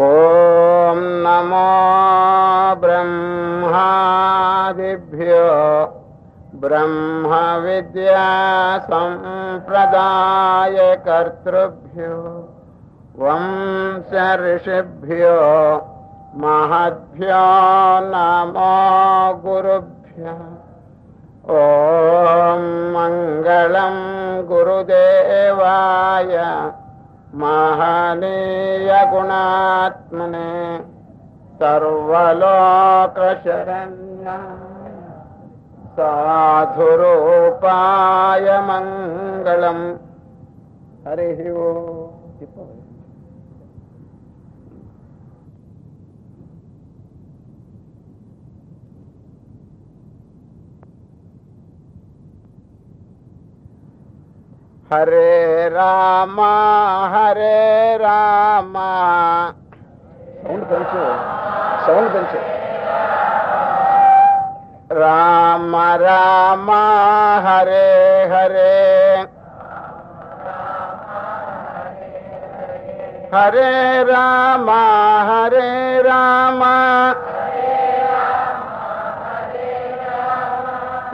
ॐ नमो ब्रह्मादिभ्यो ब्रह्मविद्यासम्प्रदायकर्तृभ्यो वंश ऋषिभ्यो महद्भ्यो नमो गुरुभ्यः ॐ मङ्गलं गुरुदेवाय महनीयगुणात्मने सर्वलोकशरण्याय साधुरूपाय मङ्गलम्। हरिः ओ హరే రామ హరే రామ. సౌండ్ పెంచు సౌండ్ పెంచు. రామ రామ హరే హరే. హరే రామ హరే రామ.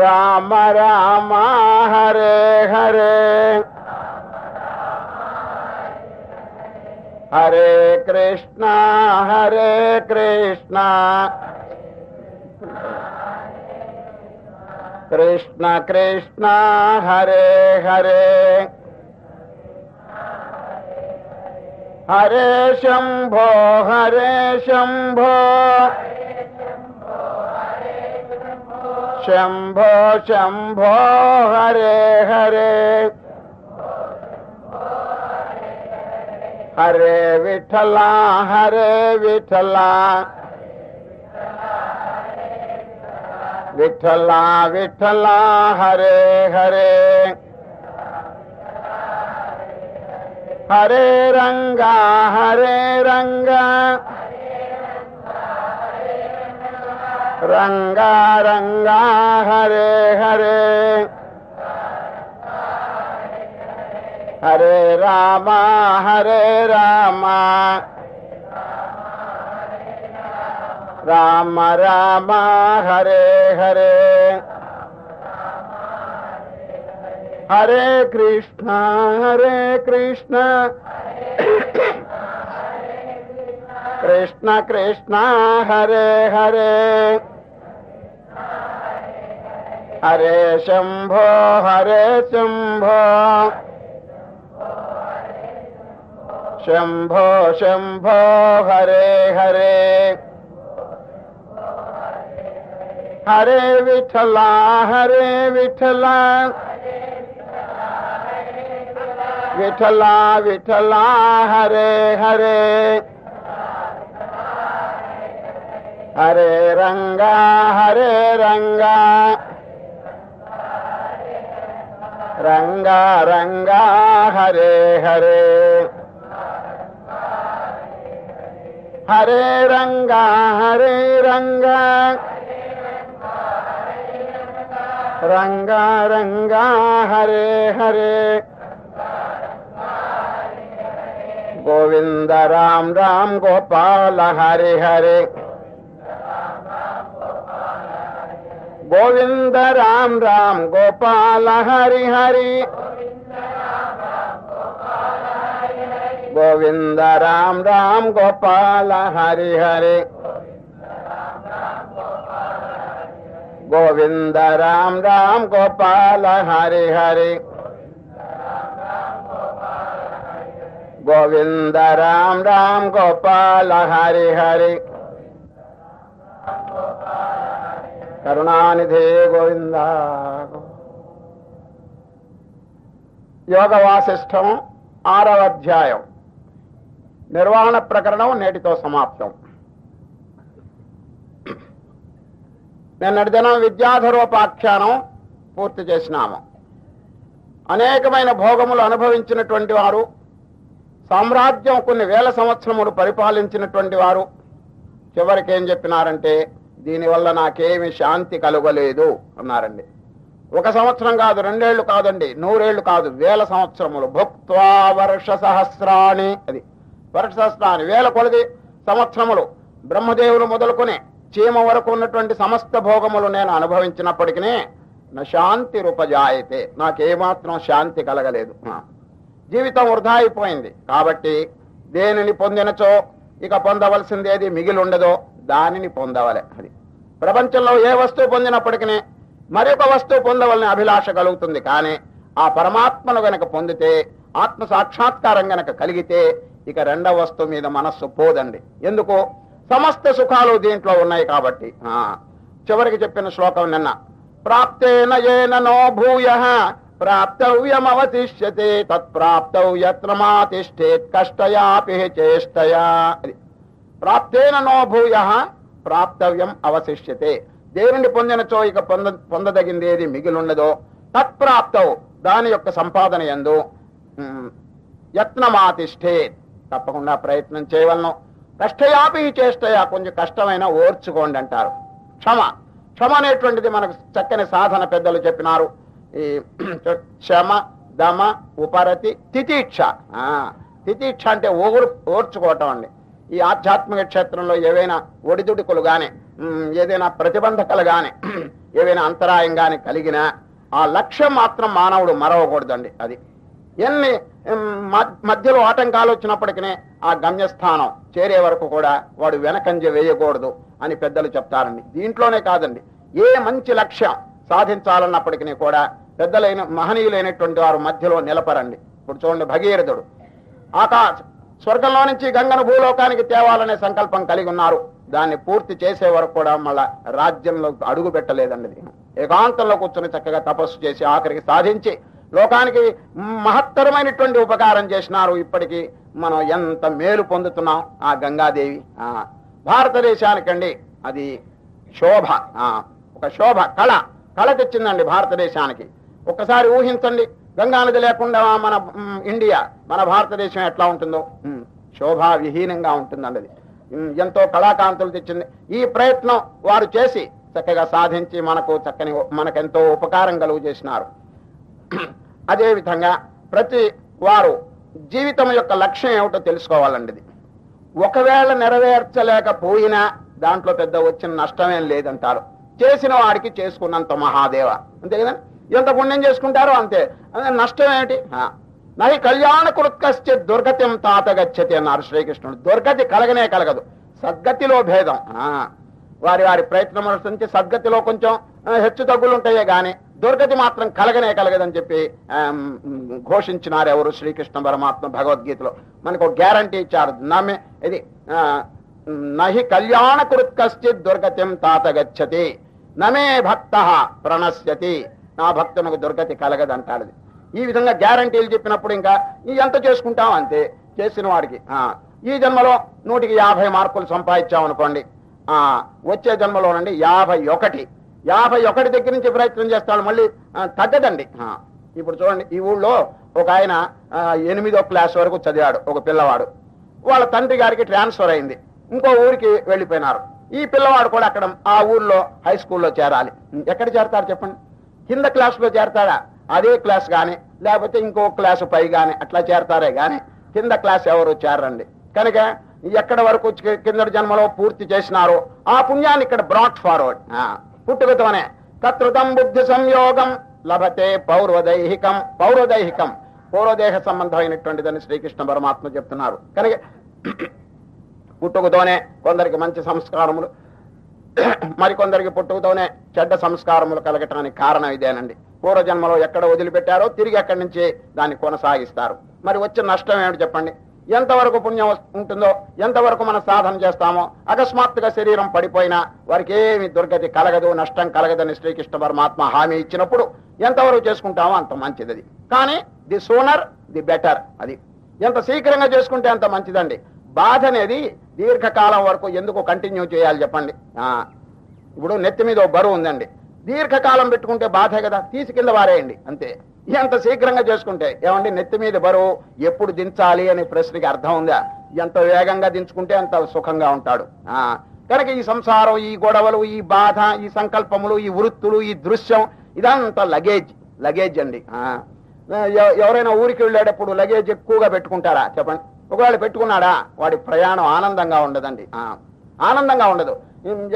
రామ రామ హరే హరే హరే కృష్ణ హరే కృష్ణ కృష్ణ కృష్ణ హరే హరే హరే శంభో హరే శంభో शम्भो शम्भो हरे हरे। हरे विठला हरे विठला। विठला विठला हरे हरे। हरे रङ्गा हरे रङ्गा రంగ రంగ హరే హరే హరే రామ హరే రామ రామ రామ హరే హరే హరే కృష్ణ హరే కృష్ణ కృష్ణ కృష్ణ హరే హరే హరే శంభో హరే శంభో శంభో శంభో హరే హరే హరే విఠల హరే విఠల విఠల విఠల హరే హరే హరే రంగ హరే రంగ రంగ రంగ హరే హరే హరే రంగ హరే రంగ రంగ రంగ హరే హరే గోవింద రామ్ రామ్ గోపాల హరి హరే గోవింద రామ్ రామ్ గోపాల హరి హరి గోవింద రామ్ రామ్ గోపాల హరి హరి గోవింద రామ్ రామ్ గోపాల హరి హరి గోవింద రామ్ రామ్ గోపాల హరి హరి కరుణానిధే గోవింద. యోగ వాసిష్టం ఆరవ అధ్యాయం. నిర్వహణ ప్రకరణం నేటితో సమాప్తం. నిన్నటి దినం విద్యాధరోపాఖ్యానం పూర్తి చేసినాము. అనేకమైన భోగములు అనుభవించినటువంటి వారు సామ్రాజ్యం కొన్ని వేల సంవత్సరములు పరిపాలించినటువంటి వారు చివరికి ఏం చెప్పినారంటే దీనివల్ల నాకేమి శాంతి కలుగలేదు అన్నారండి. ఒక సంవత్సరం కాదు రెండేళ్ళు కాదండి నూరేళ్ళు కాదు వేల సంవత్సరములు. భుక్త్వా వర్ష సహస్రాణి అది. వర్ష సహస్రాన్ని వేల కొలది సంవత్సరములు. బ్రహ్మదేవులు మొదలుకొని చీమ వరకు ఉన్నటువంటి సమస్త భోగములు నేను అనుభవించినప్పటికీ నా శాంతి రూపజాయితే. నాకేమాత్రం శాంతి కలగలేదు. జీవితం వృధా అయిపోయింది. కాబట్టి దేనిని పొందినచో ఇక పొందవలసిందేది మిగిలి ఉండదో దానిని పొందవలే. అది. ప్రపంచంలో ఏ వస్తువు పొందినప్పటికీ మరొక వస్తువు పొందవలని అభిలాష కలుగుతుంది. కానీ ఆ పరమాత్మను గనక పొందితే ఆత్మ సాక్షాత్కారం గనక కలిగితే ఇక రెండవ వస్తువు మీద మనస్సు పోదండి. ఎందుకు? సమస్త సుఖాలు దీంట్లో ఉన్నాయి కాబట్టి. ఆ చివరికి చెప్పిన శ్లోకం నిన్న. ప్రాప్తేన ఏన భూయ ప్రాప్తవ్యమవతిష్యతే తత్ప్రాప్తౌ యత్ర మాతిష్ఠేత్ కష్టయాపి చేష్టయా ప్రాప్తేన నో భూయ ప్రాప్తవ్యం అవశిష్యతే. దేవుని పొందినచో ఇక పొంద పొందదగింది ఏది మిగిలుండదో తత్ప్రాప్తవు దాని యొక్క సంపాదన ఎందు. యత్నమాతిష్ఠే తప్పకుండా ప్రయత్నం చేయవలను. కష్టయాపి చేష్టయా కొంచెం కష్టమైన ఓర్చుకోండి అంటారు. క్షమ. క్షమ అనేటువంటిది మనకు చక్కని సాధన పెద్దలు చెప్పినారు. ఈ క్షమ దమ ఉపరతి తితీక్ష. తితీక్ష అంటే ఓగురు ఓర్చుకోవటం అండి. ఈ ఆధ్యాత్మిక క్షేత్రంలో ఏవైనా ఒడిదుడుకులు గాని ఏదైనా ప్రతిబంధకలు గాని ఏవైనా అంతరాయం గాని కలిగినా ఆ లక్ష్యం మాత్రం మానవుడు మరవకూడదండి అది. ఎన్ని మ- మధ్యలో ఆటంకాలు వచ్చినప్పటికీ ఆ గమ్యస్థానం చేరే వరకు కూడా వాడు వెనకంజ వేయకూడదు అని పెద్దలు చెప్తారండి. దీంట్లోనే కాదండి. ఏ మంచి లక్ష్యం సాధించాలన్నప్పటికీ కూడా పెద్దలైన మహనీయులైనటువంటి వారు మధ్యలో నిలపరండి ఇప్పుడు చూడండి భగీరథుడు. ఆకాశ స్వర్గంలో నుంచి గంగను భూలోకానికి తేవాలనే సంకల్పం కలిగి ఉన్నారు. దాన్ని పూర్తి చేసే వరకు కూడా మళ్ళా రాజ్యంలో అడుగు పెట్టలేదండి ఏకాంతంలో కూర్చొని చక్కగా తపస్సు చేసి ఆఖరికి సాధించి లోకానికి మహత్తరమైనటువంటి ఉపకారం చేసినారు. ఇప్పటికీ మనం ఎంత మేలు పొందుతున్నాం ఆ గంగాదేవి. ఆ భారతదేశానికండి అది శోభ. ఆ, ఒక శోభ కళ. కళ తెచ్చిందండి భారతదేశానికి. ఒక్కసారి ఊహించండి. గంగానది లేకుండా మన ఇండియా మన భారతదేశం ఎట్లా ఉంటుందో? శోభా విహీనంగా ఉంటుందండి ఎంతో కళాకాంతులు తెచ్చింది. ఈ ప్రయత్నం వారు చేసి చక్కగా సాధించి మనకు చక్కని మనకెంతో ఉపకారం కలుగు చేసినారు. అదే విధంగా ప్రతి వారు జీవితం యొక్క లక్ష్యం ఏమిటో తెలుసుకోవాలండి ఇది ఒకవేళ నెరవేర్చలేకపోయినా దాంట్లో పెద్ద వచ్చిన నష్టమేం లేదంటారు. చేసిన వాడికి చేసుకున్నంత మహాదేవ. అంతే కదా? ఎంత పుణ్యం చేసుకుంటారో అంతే. నష్టం ఏమిటి? నహి కళ్యాణ కృత్కశ్చ దుర్గతిం తాత గచ్చతి అన్నారు శ్రీకృష్ణుడు. దుర్గతి కలగనే కలగదు. సద్గతిలో భేదం. ఆ. వారి వారి ప్రయత్నం అనుసరించి సద్గతిలో కొంచెం హెచ్చు తగ్గులు ఉంటాయే గాని దుర్గతి మాత్రం కలగనే కలగదని చెప్పి ఘోషించినారు ఎవరు శ్రీకృష్ణ పరమాత్మ భగవద్గీతలో. మనకు గ్యారంటీ ఇచ్చారు. నమ్మి ఇది ఆ, నహి కళ్యాణ కృత్కశ్చిత్ దుర్గతిం తాత గచ్చతి. నమే భక్త ప్రణశ్యతి. నా భక్తునకు దుర్గతి కలగదంటాడు ఈ విధంగా గ్యారంటీలు చెప్పినప్పుడు ఇంకా నీ ఎంత చేసుకుంటాం అంతే. చేసిన వాడికి ఈ జన్మలో నూటికి యాభై మార్కులు సంపాదించామనుకోండి ఆ వచ్చే జన్మలోనండి యాభై ఒకటి. యాభై ఒకటి దగ్గర నుంచి ప్రయత్నం చేస్తాడు మళ్ళీ తగ్గదండి. ఇప్పుడు చూడండి ఈ ఊళ్ళో ఒక ఆయన ఎనిమిదో క్లాస్ వరకు చదివాడు ఒక పిల్లవాడు. వాళ్ళ తండ్రి గారికి ట్రాన్స్ఫర్ అయింది. ఇంకో ఊరికి వెళ్ళిపోయినారు. ఈ పిల్లవాడు కూడా అక్కడ ఆ ఊర్లో హై స్కూల్లో చేరాలి. ఎక్కడ చేరతారు చెప్పండి? కింద క్లాసులో చేరతాడా? అదే క్లాస్ గాని. లేకపోతే ఇంకో క్లాసు పై గాని. అట్లా చేరతారే గాని కింద క్లాస్ ఎవరు చేరండి కనుక ఎక్కడ వరకు కింద కిందటి జన్మలో పూర్తి చేసినారో ఆ పుణ్యాన్ని ఇక్కడ బ్రాట్ ఫార్వర్డ్ పుట్టుకతోనే. తత్రుతం బుద్ధి సంయోగం లభతే పౌర్వదైహికం పౌర్వదైహికం పౌరదేహ సంబంధమైనటువంటిదని శ్రీకృష్ణ పరమాత్మ చెప్తున్నారు. కనుక పుట్టుకతోనే కొందరికి మంచి సంస్కారములు మరికొందరికి పుట్టుకతోనే చెడ్డ సంస్కారములు కలగటానికి కారణం ఇదేనండి. పూర్వజన్మలో ఎక్కడ వదిలిపెట్టారో తిరిగి అక్కడి నుంచి దాన్ని కొనసాగిస్తారు. మరి వచ్చే నష్టం ఏమిటి చెప్పండి? ఎంతవరకు పుణ్యం ఉంటుందో ఎంతవరకు మనం సాధన చేస్తామో అకస్మాత్తుగా శరీరం పడిపోయినా వారికి ఏమి దుర్గతి కలగదు నష్టం కలగదని శ్రీకృష్ణ పరమాత్మ హామీ ఇచ్చినప్పుడు ఎంతవరకు చేసుకుంటామో అంత మంచిది కానీ ది సోనర్ ది బెటర్ అది. ఎంత శీఘ్రంగా చేసుకుంటే అంత మంచిదండి. బాధ అనేది దీర్ఘకాలం వరకు ఎందుకు కంటిన్యూ చేయాలి చెప్పండి. ఆ, ఇప్పుడు నెత్తి మీద బరువు ఉందండి. దీర్ఘకాలం పెట్టుకుంటే బాధే కదా తీసి కింద వారేయండి అంతే. ఎంత శీఘ్రంగా చేసుకుంటే ఏమండి నెత్తి మీద బరువు ఎప్పుడు దించాలి అనే ప్రశ్నకి అర్థం ఉందా? ఎంత వేగంగా దించుకుంటే అంత సుఖంగా ఉంటాడు. ఆ కనుక ఈ సంసారం ఈ గొడవలు ఈ బాధ ఈ సంకల్పములు ఈ వృత్తులు ఈ దృశ్యం ఇదంతా లగేజ్ లగేజ్ అండి. ఎవరైనా ఊరికి వెళ్ళేటప్పుడు లగేజ్ ఎక్కువగా పెట్టుకుంటారా? చెప్పండి. ఒకవేళ పెట్టుకున్నాడా వాడి ప్రయాణం ఆనందంగా ఉండదండి. ఆనందంగా ఉండదు.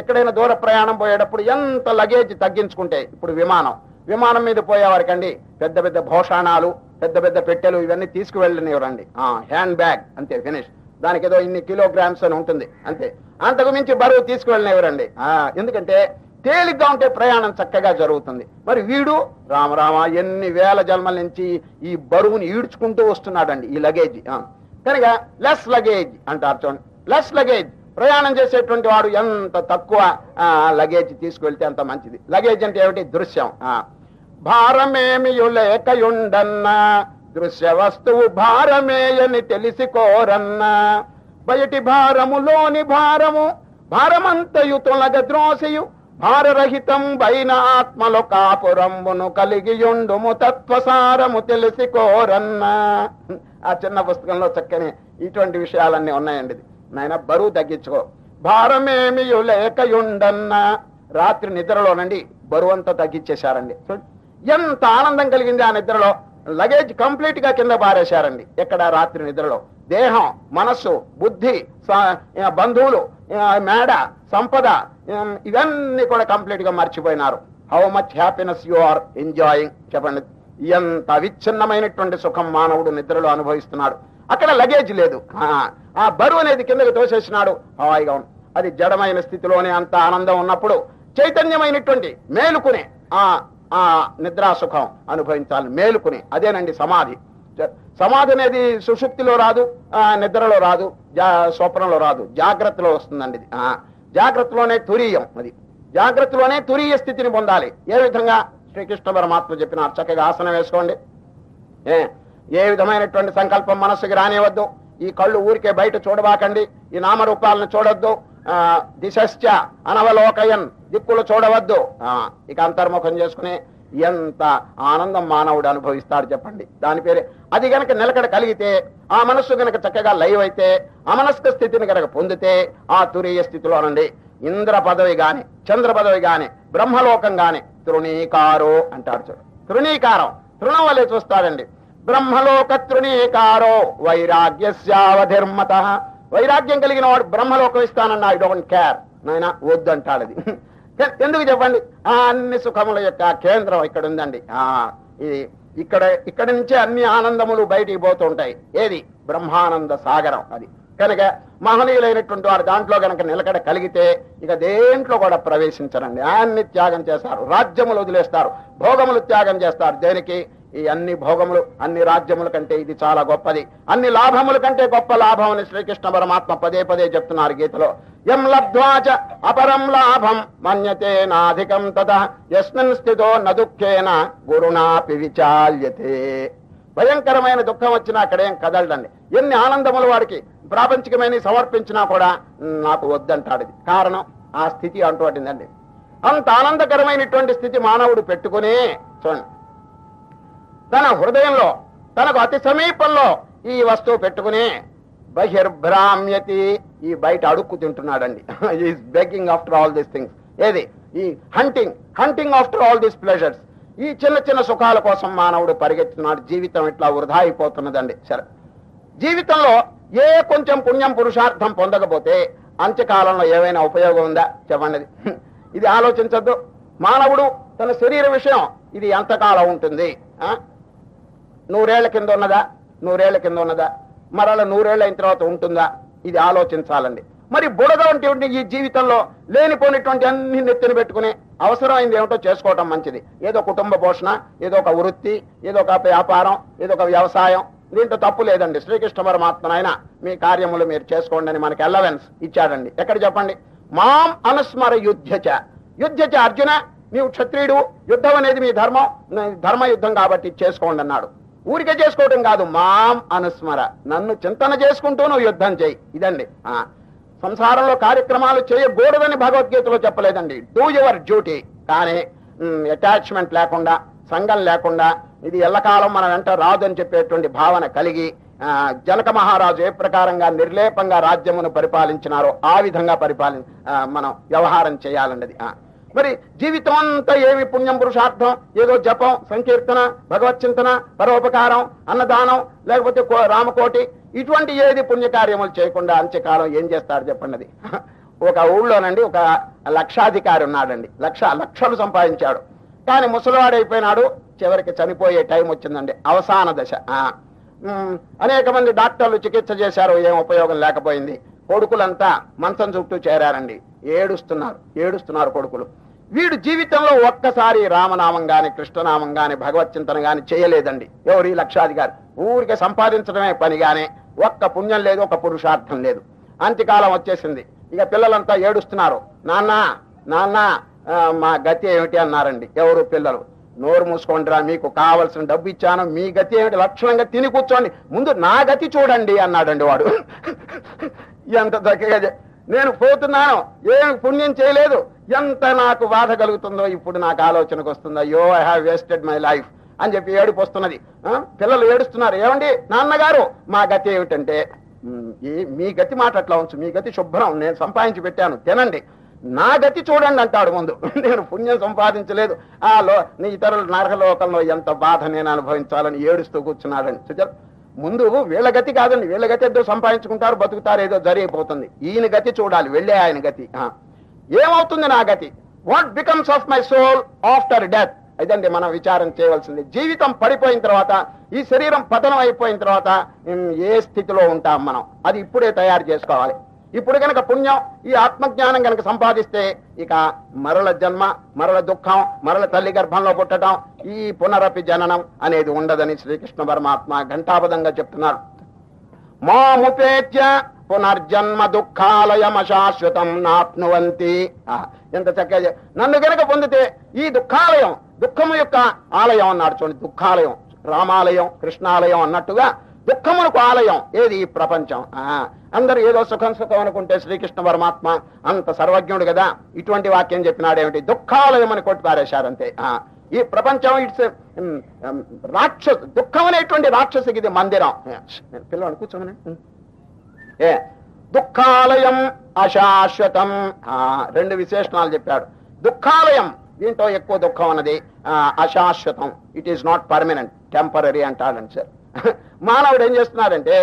ఎక్కడైనా దూర ప్రయాణం పోయేటప్పుడు ఎంత లగేజ్ తగ్గించుకుంటే ఇప్పుడు విమానం. విమానం మీద పోయేవారికండి పెద్ద పెద్ద భోషాణాలు పెద్ద పెద్ద పెట్టెలు ఇవన్నీ తీసుకువెళ్ళనివ్వరండి. హ్యాండ్ బ్యాగ్ అంతే ఫినిష్ దానికి ఏదో ఇన్ని కిలోగ్రామ్స్ అని ఉంటుంది అంతే. అంతకు మించి బరువు తీసుకువెళ్ళనివ్వరండి. ఎందుకంటే తేలిగ్గా ఉంటే ప్రయాణం చక్కగా జరుగుతుంది. మరి వీడు రామరామ ఎన్ని వేల జన్మల నుంచి ఈ బరువుని ఈడ్చుకుంటూ వస్తున్నాడండి ఈ లగేజ్ కనుక లెస్ లగేజ్ అంటారు చూడండి లెస్ లగేజ్ ప్రయాణం చేసేటువంటి వాడు ఎంత తక్కువ ఆ, లగేజ్ తీసుకువెళ్తే అంత మంచిది. లగేజ్ అంటే ఏమిటి? దృశ్యం. ఆ. భారమేమియు లేకయుండన్నా దృశ్య వస్తువు భారమేయని తెలిసికోరన్నా. బయటి భారములోని భారము భారమంతయు తొలగ ద్రోసియు భారరహితం బైన ఆత్మలో కాపురంబును కలిగియుండుము తత్వసారము తెలిసి కోరన్నా ఆ చిన్న పుస్తకంలో చక్కని ఇటువంటి విషయాలన్నీ ఉన్నాయండి నాయన బరువు తగ్గించుకో. భారమేమియు లేకయుండన్నా. రాత్రి నిద్రలోనండి బరువు అంతా తగ్గించేశారండి. ఎంత ఆనందం కలిగింది ఆ నిద్రలో. లగేజ్ కంప్లీట్గా కింద పారేశారండి ఎక్కడ రాత్రి నిద్రలో. దేహం మనస్సు బుద్ధి బంధువులు మేడ సంపద ఇవన్నీ కూడా కంప్లీట్గా మర్చిపోయినారు. How much happiness you are enjoying చెప్పండి. ఎంత అవిచ్ఛిన్నమైనటువంటి సుఖం మానవుడు నిద్రలో అనుభవిస్తున్నాడు. అక్కడ లగేజ్ లేదు. ఆ, బరువు అనేది కిందకి తోసేసినాడు. హాయిగా ఉంది అది జడమైన స్థితిలోనే అంత ఆనందం ఉన్నప్పుడు చైతన్యమైనటువంటి మేలుకునే ఆ ఆ సుఖం అనుభవించాలి. మేలుకుని అదేనండి సమాధి. సమాధి అనేది సుషుప్తిలో రాదు నిద్రలో రాదు జా స్వప్నంలో రాదు జాగ్రత్తలో వస్తుందండి ఇది. ఆ, జాగ్రత్తలోనే తురీయం అది. జాగ్రత్తలోనే తురీయ స్థితిని పొందాలి. ఏ విధంగా? శ్రీకృష్ణ పరమాత్మ చెప్పినారు చక్కగా ఆసనం వేసుకోండి. ఏ ఏ విధమైనటువంటి సంకల్పం మనస్సుకి రానివద్దు ఈ కళ్ళు ఊరికే బయట చూడబాకండి. ఈ నామరూపాలను చూడొద్దు. ఆ, దిశశ్చ అనవలోకయన్ దిక్కులు చూడవద్దు. ఆ, ఇక అంతర్ముఖం చేసుకుని ఎంత ఆనందం మానవుడు అనుభవిస్తాడు చెప్పండి. దాని పేరే అది గనక నిలకడ కలిగితే ఆ మనస్సు గనక చక్కగా లైవ్ అయితే అమనస్క స్థితిని గనక పొందితే ఆ తురీయ స్థితిలోనండి ఇంద్ర పదవి గాని చంద్ర పదవి గాని బ్రహ్మలోకం గాని తృణీకారో అంటారు చూడు. తృణీకారం తృణం వల్లే చూస్తాడండి. బ్రహ్మలోక తృణీకారో వైరాగ్యస్యావధిర్మత. వైరాగ్యం కలిగిన వాడు బ్రహ్మలోకం ఇస్తానన్నా ఐ డోంట్ కేర్ నాయన వద్దు అంటాడు అది. ఎందుకు చెప్పండి? ఆ అన్ని సుఖముల యొక్క కేంద్రం ఇక్కడ ఉందండి ఆ ఇది ఇక్కడ ఇక్కడ నుంచే అన్ని ఆనందములు బయటికి పోతుంటాయి. ఏది? బ్రహ్మానంద సాగరం అది. కనుక మహనీయులైనటువంటి వారు దాంట్లో గనక నిలకడ కలిగితే ఇక దేంట్లో కూడా ప్రవేశించరండి. అన్ని త్యాగం చేస్తారు. రాజ్యములు వదిలేస్తారు. భోగములు త్యాగం చేస్తారు. దేనికి? ఈ అన్ని భోగములు అన్ని రాజ్యముల కంటే ఇది చాలా గొప్పది. అన్ని లాభముల కంటే గొప్ప లాభం అని శ్రీకృష్ణ పరమాత్మ పదే పదే చెప్తున్నారు గీతలో. ఎం లబ్ధ్వాచ అపరం లాభం మన్యతే నాధికం తదా యస్మిన్ స్థితో నదుఃఖేన గురుణాపి విచాల్యతే. భయంకరమైన దుఃఖం వచ్చినా అక్కడేం కదలడండి ఎన్ని ఆనందములు వాడికి ప్రాపంచికమైన సమర్పించినా కూడా నాకు వద్దంటాడు కారణం ఆ స్థితి అటువంటిదండి అంత ఆనందకరమైనటువంటి స్థితి మానవుడు పెట్టుకునే చూడండి. తన హృదయంలో తనకు అతి సమీపంలో ఈ వస్తువు పెట్టుకుని బహిర్భ్రామ్యతి ఈ బయట అడుక్కు తింటున్నాడండి. Is begging after all these things ఏది? ఈ hunting hunting after all these pleasures ఈ చిన్న చిన్న సుఖాల కోసం మానవుడు పరిగెత్తున్నాడు జీవితం ఇట్లా వృధా అయిపోతున్నదండి. సరే. జీవితంలో ఏ కొంచెం పుణ్యం పురుషార్థం పొందకపోతే అంత్యకాలంలో ఏమైనా ఉపయోగం ఉందా? చెప్పండి. ఇది ఆలోచించద్దు. మానవుడు తన శరీర విషయం ఇది ఎంతకాలం ఉంటుంది? ఆ? నూరేళ్ళ కింద ఉన్నదా? నూరేళ్ళ కింద ఉన్నదా? మరల నూరేళ్ళ అయిన తర్వాత ఉంటుందా? ఇది ఆలోచించాలండి. మరి బుడద వంటి ఈ జీవితంలో లేనిపోయినటువంటి అన్ని నెత్తిన పెట్టుకుని అవసరమైంది ఏమిటో చేసుకోవటం మంచిది. ఏదో కుటుంబ పోషణ ఏదో ఒక వృత్తి ఏదో ఒక వ్యాపారం ఏదో ఒక వ్యవసాయం. దీంట్లో తప్పు లేదండి. శ్రీకృష్ణ పరమాత్మ మీ కార్యములు మీరు చేసుకోండి అని మనకి ఎలవెన్స్ ఇచ్చాడండి. ఎక్కడ చెప్పండి? మాం అనుస్మర యుద్ధచ. యుద్ధచ అర్జున నీవు క్షత్రియుడు యుద్ధం అనేది మీ ధర్మం ధర్మ యుద్ధం కాబట్టి చేసుకోండి అన్నాడు. ఊరికే చేసుకోవటం కాదు మాం అనుస్మర. నన్ను చింతన చేసుకుంటూ నువ్వు యుద్ధం చేయి. ఇదండి. ఆ. సంసారంలో కార్యక్రమాలు చేయకూడదని భగవద్గీతలో చెప్పలేదండి. డూ యువర్ డ్యూటీ కానీ అటాచ్మెంట్ లేకుండా సంఘం లేకుండా ఇది ఎల్లకాలం మన వెంట రాదు అని చెప్పేటువంటి భావన కలిగి జనక మహారాజు ఏ ప్రకారంగా నిర్లేపంగా రాజ్యమును పరిపాలించినారో ఆ విధంగా పరిపాలి మనం వ్యవహారం చేయాలండి మరి జీవితం అంతా ఏమి పుణ్యం పురుషార్థం? ఏదో జపం సంకీర్తన భగవత్ చింతన పరోపకారం అన్నదానం లేకపోతే కో- రామకోటి ఇటువంటి ఏది పుణ్యకార్యములు చేయకుండా అంత్యకాలం ఏం చేస్తారు చెప్పండి ఒక ఊళ్ళోనండి ఒక లక్షాధికారి ఉన్నాడండి. లక్ష లక్షలు సంపాదించాడు. కానీ ముసలివాడైపోయినాడు చివరికి చనిపోయే టైం వచ్చిందండి. అవసాన దశ. అనేక మంది డాక్టర్లు చికిత్స చేశారు ఏం ఉపయోగం లేకపోయింది. కొడుకులంతా మంచం చుట్టూ చేరారండి. ఏడుస్తున్నారు ఏడుస్తున్నారు కొడుకులు. వీడు జీవితంలో ఒక్కసారి రామనామం గాని కృష్ణనామం గాని భగవత్ చింతన గాని చేయలేదండి. ఎవరి లక్షాధికారి? ఊరికే సంపాదించడమే పనిగానే ఒక్క పుణ్యం లేదు ఒక పురుషార్థం లేదు. అంత్యకాలం వచ్చేసింది. ఇక పిల్లలంతా ఏడుస్తున్నారు. నాన్న నాన్న మా గతి ఏమిటి? అన్నారండి. ఎవరు పిల్లలు? నోరు మూసుకోండిరా మీకు కావలసిన డబ్బు ఇచ్చాను. మీ గతి ఏమిటి? లక్షణంగా తిని కూర్చోండి. ముందు నా గతి చూడండి అన్నాడండి వాడు. ఎంత చక్కగా నేను పోతున్నాను. ఏం పుణ్యం చేయలేదు. ఎంత నాకు బాధ కలుగుతుందో ఇప్పుడు నాకు ఆలోచనకు వస్తుంది. అయ్యో I have wasted my life అని చెప్పి ఏడుపు వస్తున్నది. పిల్లలు ఏడుస్తున్నారు. ఏమండి? నాన్నగారు మా గతి ఏమిటంటే మీ గతి మాట అట్లా ఉంచు. మీ గతి శుభ్రం. నేను సంపాదించి పెట్టాను. తినండి. నా గతి చూడండి అంటాడు ముందు. నేను పుణ్యం సంపాదించలేదు. ఆ లో నీ ఇతరుల నరకలోకంలో ఎంత బాధ నేను అనుభవించాలని ఏడుస్తూ కూర్చున్నాడని సుజల్ ముందు వీళ్ళ గతి కాదండి. వీళ్ళ గతి ఏదో సంపాదించుకుంటారు బతుకుతారు ఏదో జరిగిపోతుంది. ఈయన గతి చూడాలి వెళ్ళే ఆయన గతి. ఏమవుతుంది నా గతి? What becomes of my soul after death అదండి మనం విచారం చేయవలసింది. జీవితం పడిపోయిన తర్వాత ఈ శరీరం పతనం అయిపోయిన తర్వాత ఏ స్థితిలో ఉంటాం మనం? అది ఇప్పుడే తయారు చేసుకోవాలి. ఇప్పుడు గనక పుణ్యం ఈ ఆత్మజ్ఞానం గనక సంపాదిస్తే ఇక మరల జన్మ మరల దుఃఖం మరల తల్లి గర్భంలో పుట్టడం ఈ పునరపి జననం అనేది ఉండదని శ్రీకృష్ణ పరమాత్మ ఘంటాపదంగా చెప్తున్నారు. మాముపేత్య పునర్జన్మ దుఃఖాలయం అశాశ్వతం నాప్నువంతి. ఎంత చక్కగా నన్ను గనక పొందితే ఈ దుఃఖాలయం దుఃఖము యొక్క ఆలయం అన్నాడు చూడండి దుఃఖాలయం రామాలయం కృష్ణాలయం అన్నట్టుగా దుఃఖమునకు ఆలయం ఏది ఈ ప్రపంచం? ఆ, అందరూ ఏదో సుఖం సుఖం అనుకుంటే శ్రీకృష్ణ పరమాత్మ అంత సర్వజ్ఞుడు కదా. ఇటువంటి వాక్యం చెప్పినాడేమిటి? దుఃఖాలయం అని కొట్టి పారేశారంతే ఆ, ఈ ప్రపంచం ఇట్స్ రాక్షస దుఃఖం అనేటువంటి రాక్షసికి ఇది మందిరం పిల్లవాడు కూర్చోమని. ఏ దుఃఖాలయం అశాశ్వతం. ఆ, రెండు విశేషణాలు చెప్పాడు. దుఃఖాలయం దీంట్లో ఎక్కువ దుఃఖం అన్నది ఆ, అశాశ్వతం. It is not permanent temporary అంటాడండి sir. మానవుడు ఏం చేస్తున్నాడంటే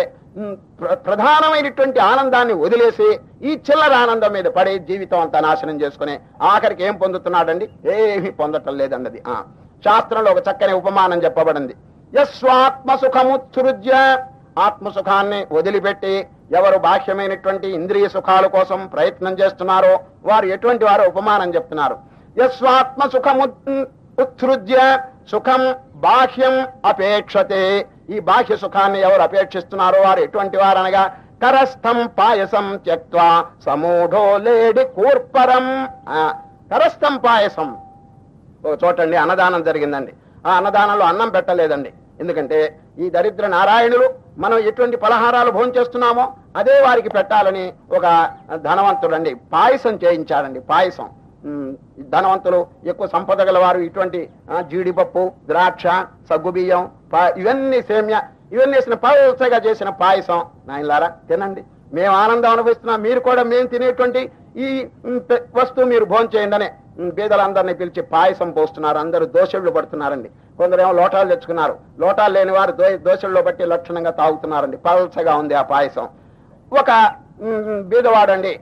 ప్రధానమైనటువంటి ఆనందాన్ని వదిలేసి ఈ చిల్లర ఆనందం మీద పడి జీవితం అంతా నాశనం చేసుకుని ఆఖరికి ఏం పొందుతున్నాడండి? ఏమీ పొందటం లేదన్నది. ఆ శాస్త్రంలో ఒక చక్కని ఉపమానం చెప్పబడింది. యస్వాత్మసుఖముత్సృజ్య. ఆత్మసుఖాన్ని వదిలిపెట్టి ఎవరు బాహ్యమైనటువంటి ఇంద్రియ సుఖాల కోసం ప్రయత్నం చేస్తున్నారో వారు ఎటువంటి వారో ఉపమానం చెప్తున్నారు. యస్వాత్మసుఖము ఉత్సృజ్య. సుఖం బాహ్యం అపేక్షతే. ఈ బాహ్య సుఖాన్ని ఎవరు అపేక్షిస్తున్నారో వారు ఎటువంటి వారనగా కరస్థం పాయసం త్యక్వా సమూఢో లేడి కూర్పరం. కరస్థం పాయసం. ఓ చోటండి అన్నదానం జరిగిందండి. ఆ అన్నదానంలో అన్నం పెట్టలేదండి. ఎందుకంటే ఈ దరిద్ర నారాయణులు మనం ఎటువంటి పలహారాలు భోంచేస్తున్నామో అదే వారికి పెట్టాలని ఒక ధనవంతుడండి పాయసం చేయించాడండి పాయసం. ధనవంతులు ఎక్కువ సంపద గలవారు ఇటువంటి జీడిపప్పు ద్రాక్ష సగ్గుబియ్యం ఇవన్నీ సేమ్య ఇవన్నీ వేసిన పల్చగా చేసిన పాయసం. నాయనలారా తినండి. మేము ఆనందం అనుభవిస్తున్నాం. మీరు కూడా మేము తినేటువంటి ఈ వస్తువు మీరు భోంచేయండి అని బీదలందరినీ పిలిచి పాయసం పోస్తున్నారు. అందరూ దోషుళ్ళు పడుతున్నారండి. కొందరేమో లోటాలు తెచ్చుకున్నారు. లోటాలు లేని వారు దో దోషుల్లో బట్టి లక్షణంగా తాగుతున్నారండి. పలసగా ఉంది ఆ పాయసం. ఒక బీదవాడండి.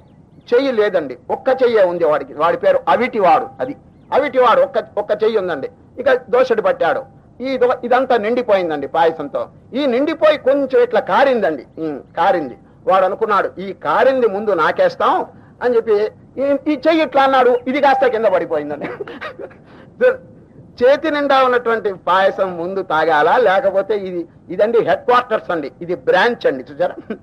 చెయ్యి లేదండి. ఒక్క చెయ్యే ఉంది వాడికి. వాడి పేరు అవిటివాడు. అది. అవిటివాడు ఒక్క ఒక్క చెయ్యి ఉందండి. ఇక దోషుడు పట్టాడు. ఈ ఇదంతా నిండిపోయిందండి పాయసంతో. ఈ నిండిపోయి కొంచెం ఇట్లా కారిందండి. కారింది. వాడు అనుకున్నాడు ఈ కారింది ముందు నాకేస్తాం అని చెప్పి ఈ- చెయ్యి ఇట్లా అన్నాడు ఇది కాస్త కింద పడిపోయిందండి. చేతి నిండా ఉన్నటువంటి పాయసం ముందు తాగాలా? లేకపోతే ఇది ఇదండి హెడ్ క్వార్టర్స్ అండి. ఇది బ్రాంచ్ అండి చూసారా?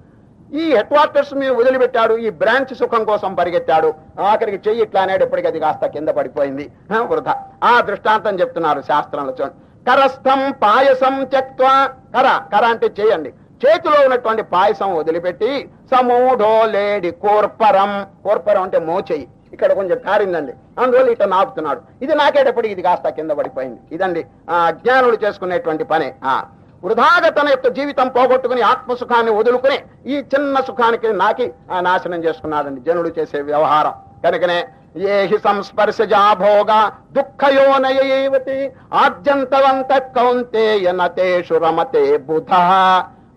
ఈ హెడ్ క్వార్టర్స్ మీద వదిలిపెట్టాడు ఈ బ్రాంచ్ సుఖం కోసం పరిగెత్తాడు. ఆఖరికి చెయ్యి ఇట్లా అనేటప్పటికీ అది కాస్త కింద పడిపోయింది. వృధా. ఆ దృష్టాంతం చెప్తున్నారు శాస్త్రంలో చూడండి. కరస్థం పాయసం త్యక్వా కర కర అంటే చేయండి. చేతిలో ఉన్నటువంటి పాయసం వదిలిపెట్టి సమూఢో లేడి కోర్పరం. కోర్పరం అంటే మోచేయి. ఇక్కడ కొంచెం కారిందండి. అందువల్ల ఇట్లా నాపుతున్నాడు. ఇది నాకేటప్పటికి ఇది కాస్త కింద పడిపోయింది. ఇదండి. ఆ, అజ్ఞానులు చేసుకునేటువంటి పని. ఆ వృధాగా తన యొక్క జీవితం పోగొట్టుకుని ఆత్మసుఖాన్ని వదులుకుని ఈ చిన్న సుఖానికి నాకి ఆ నాశనం చేసుకున్నాడండి. జనుడు చేసే వ్యవహారం. కనుకనే ఏహి సంస్పర్శజా భోగ దుఃఖయోనయవతి ఆద్యంతవంత కౌంతేయ నతేషు రమతే బుధ.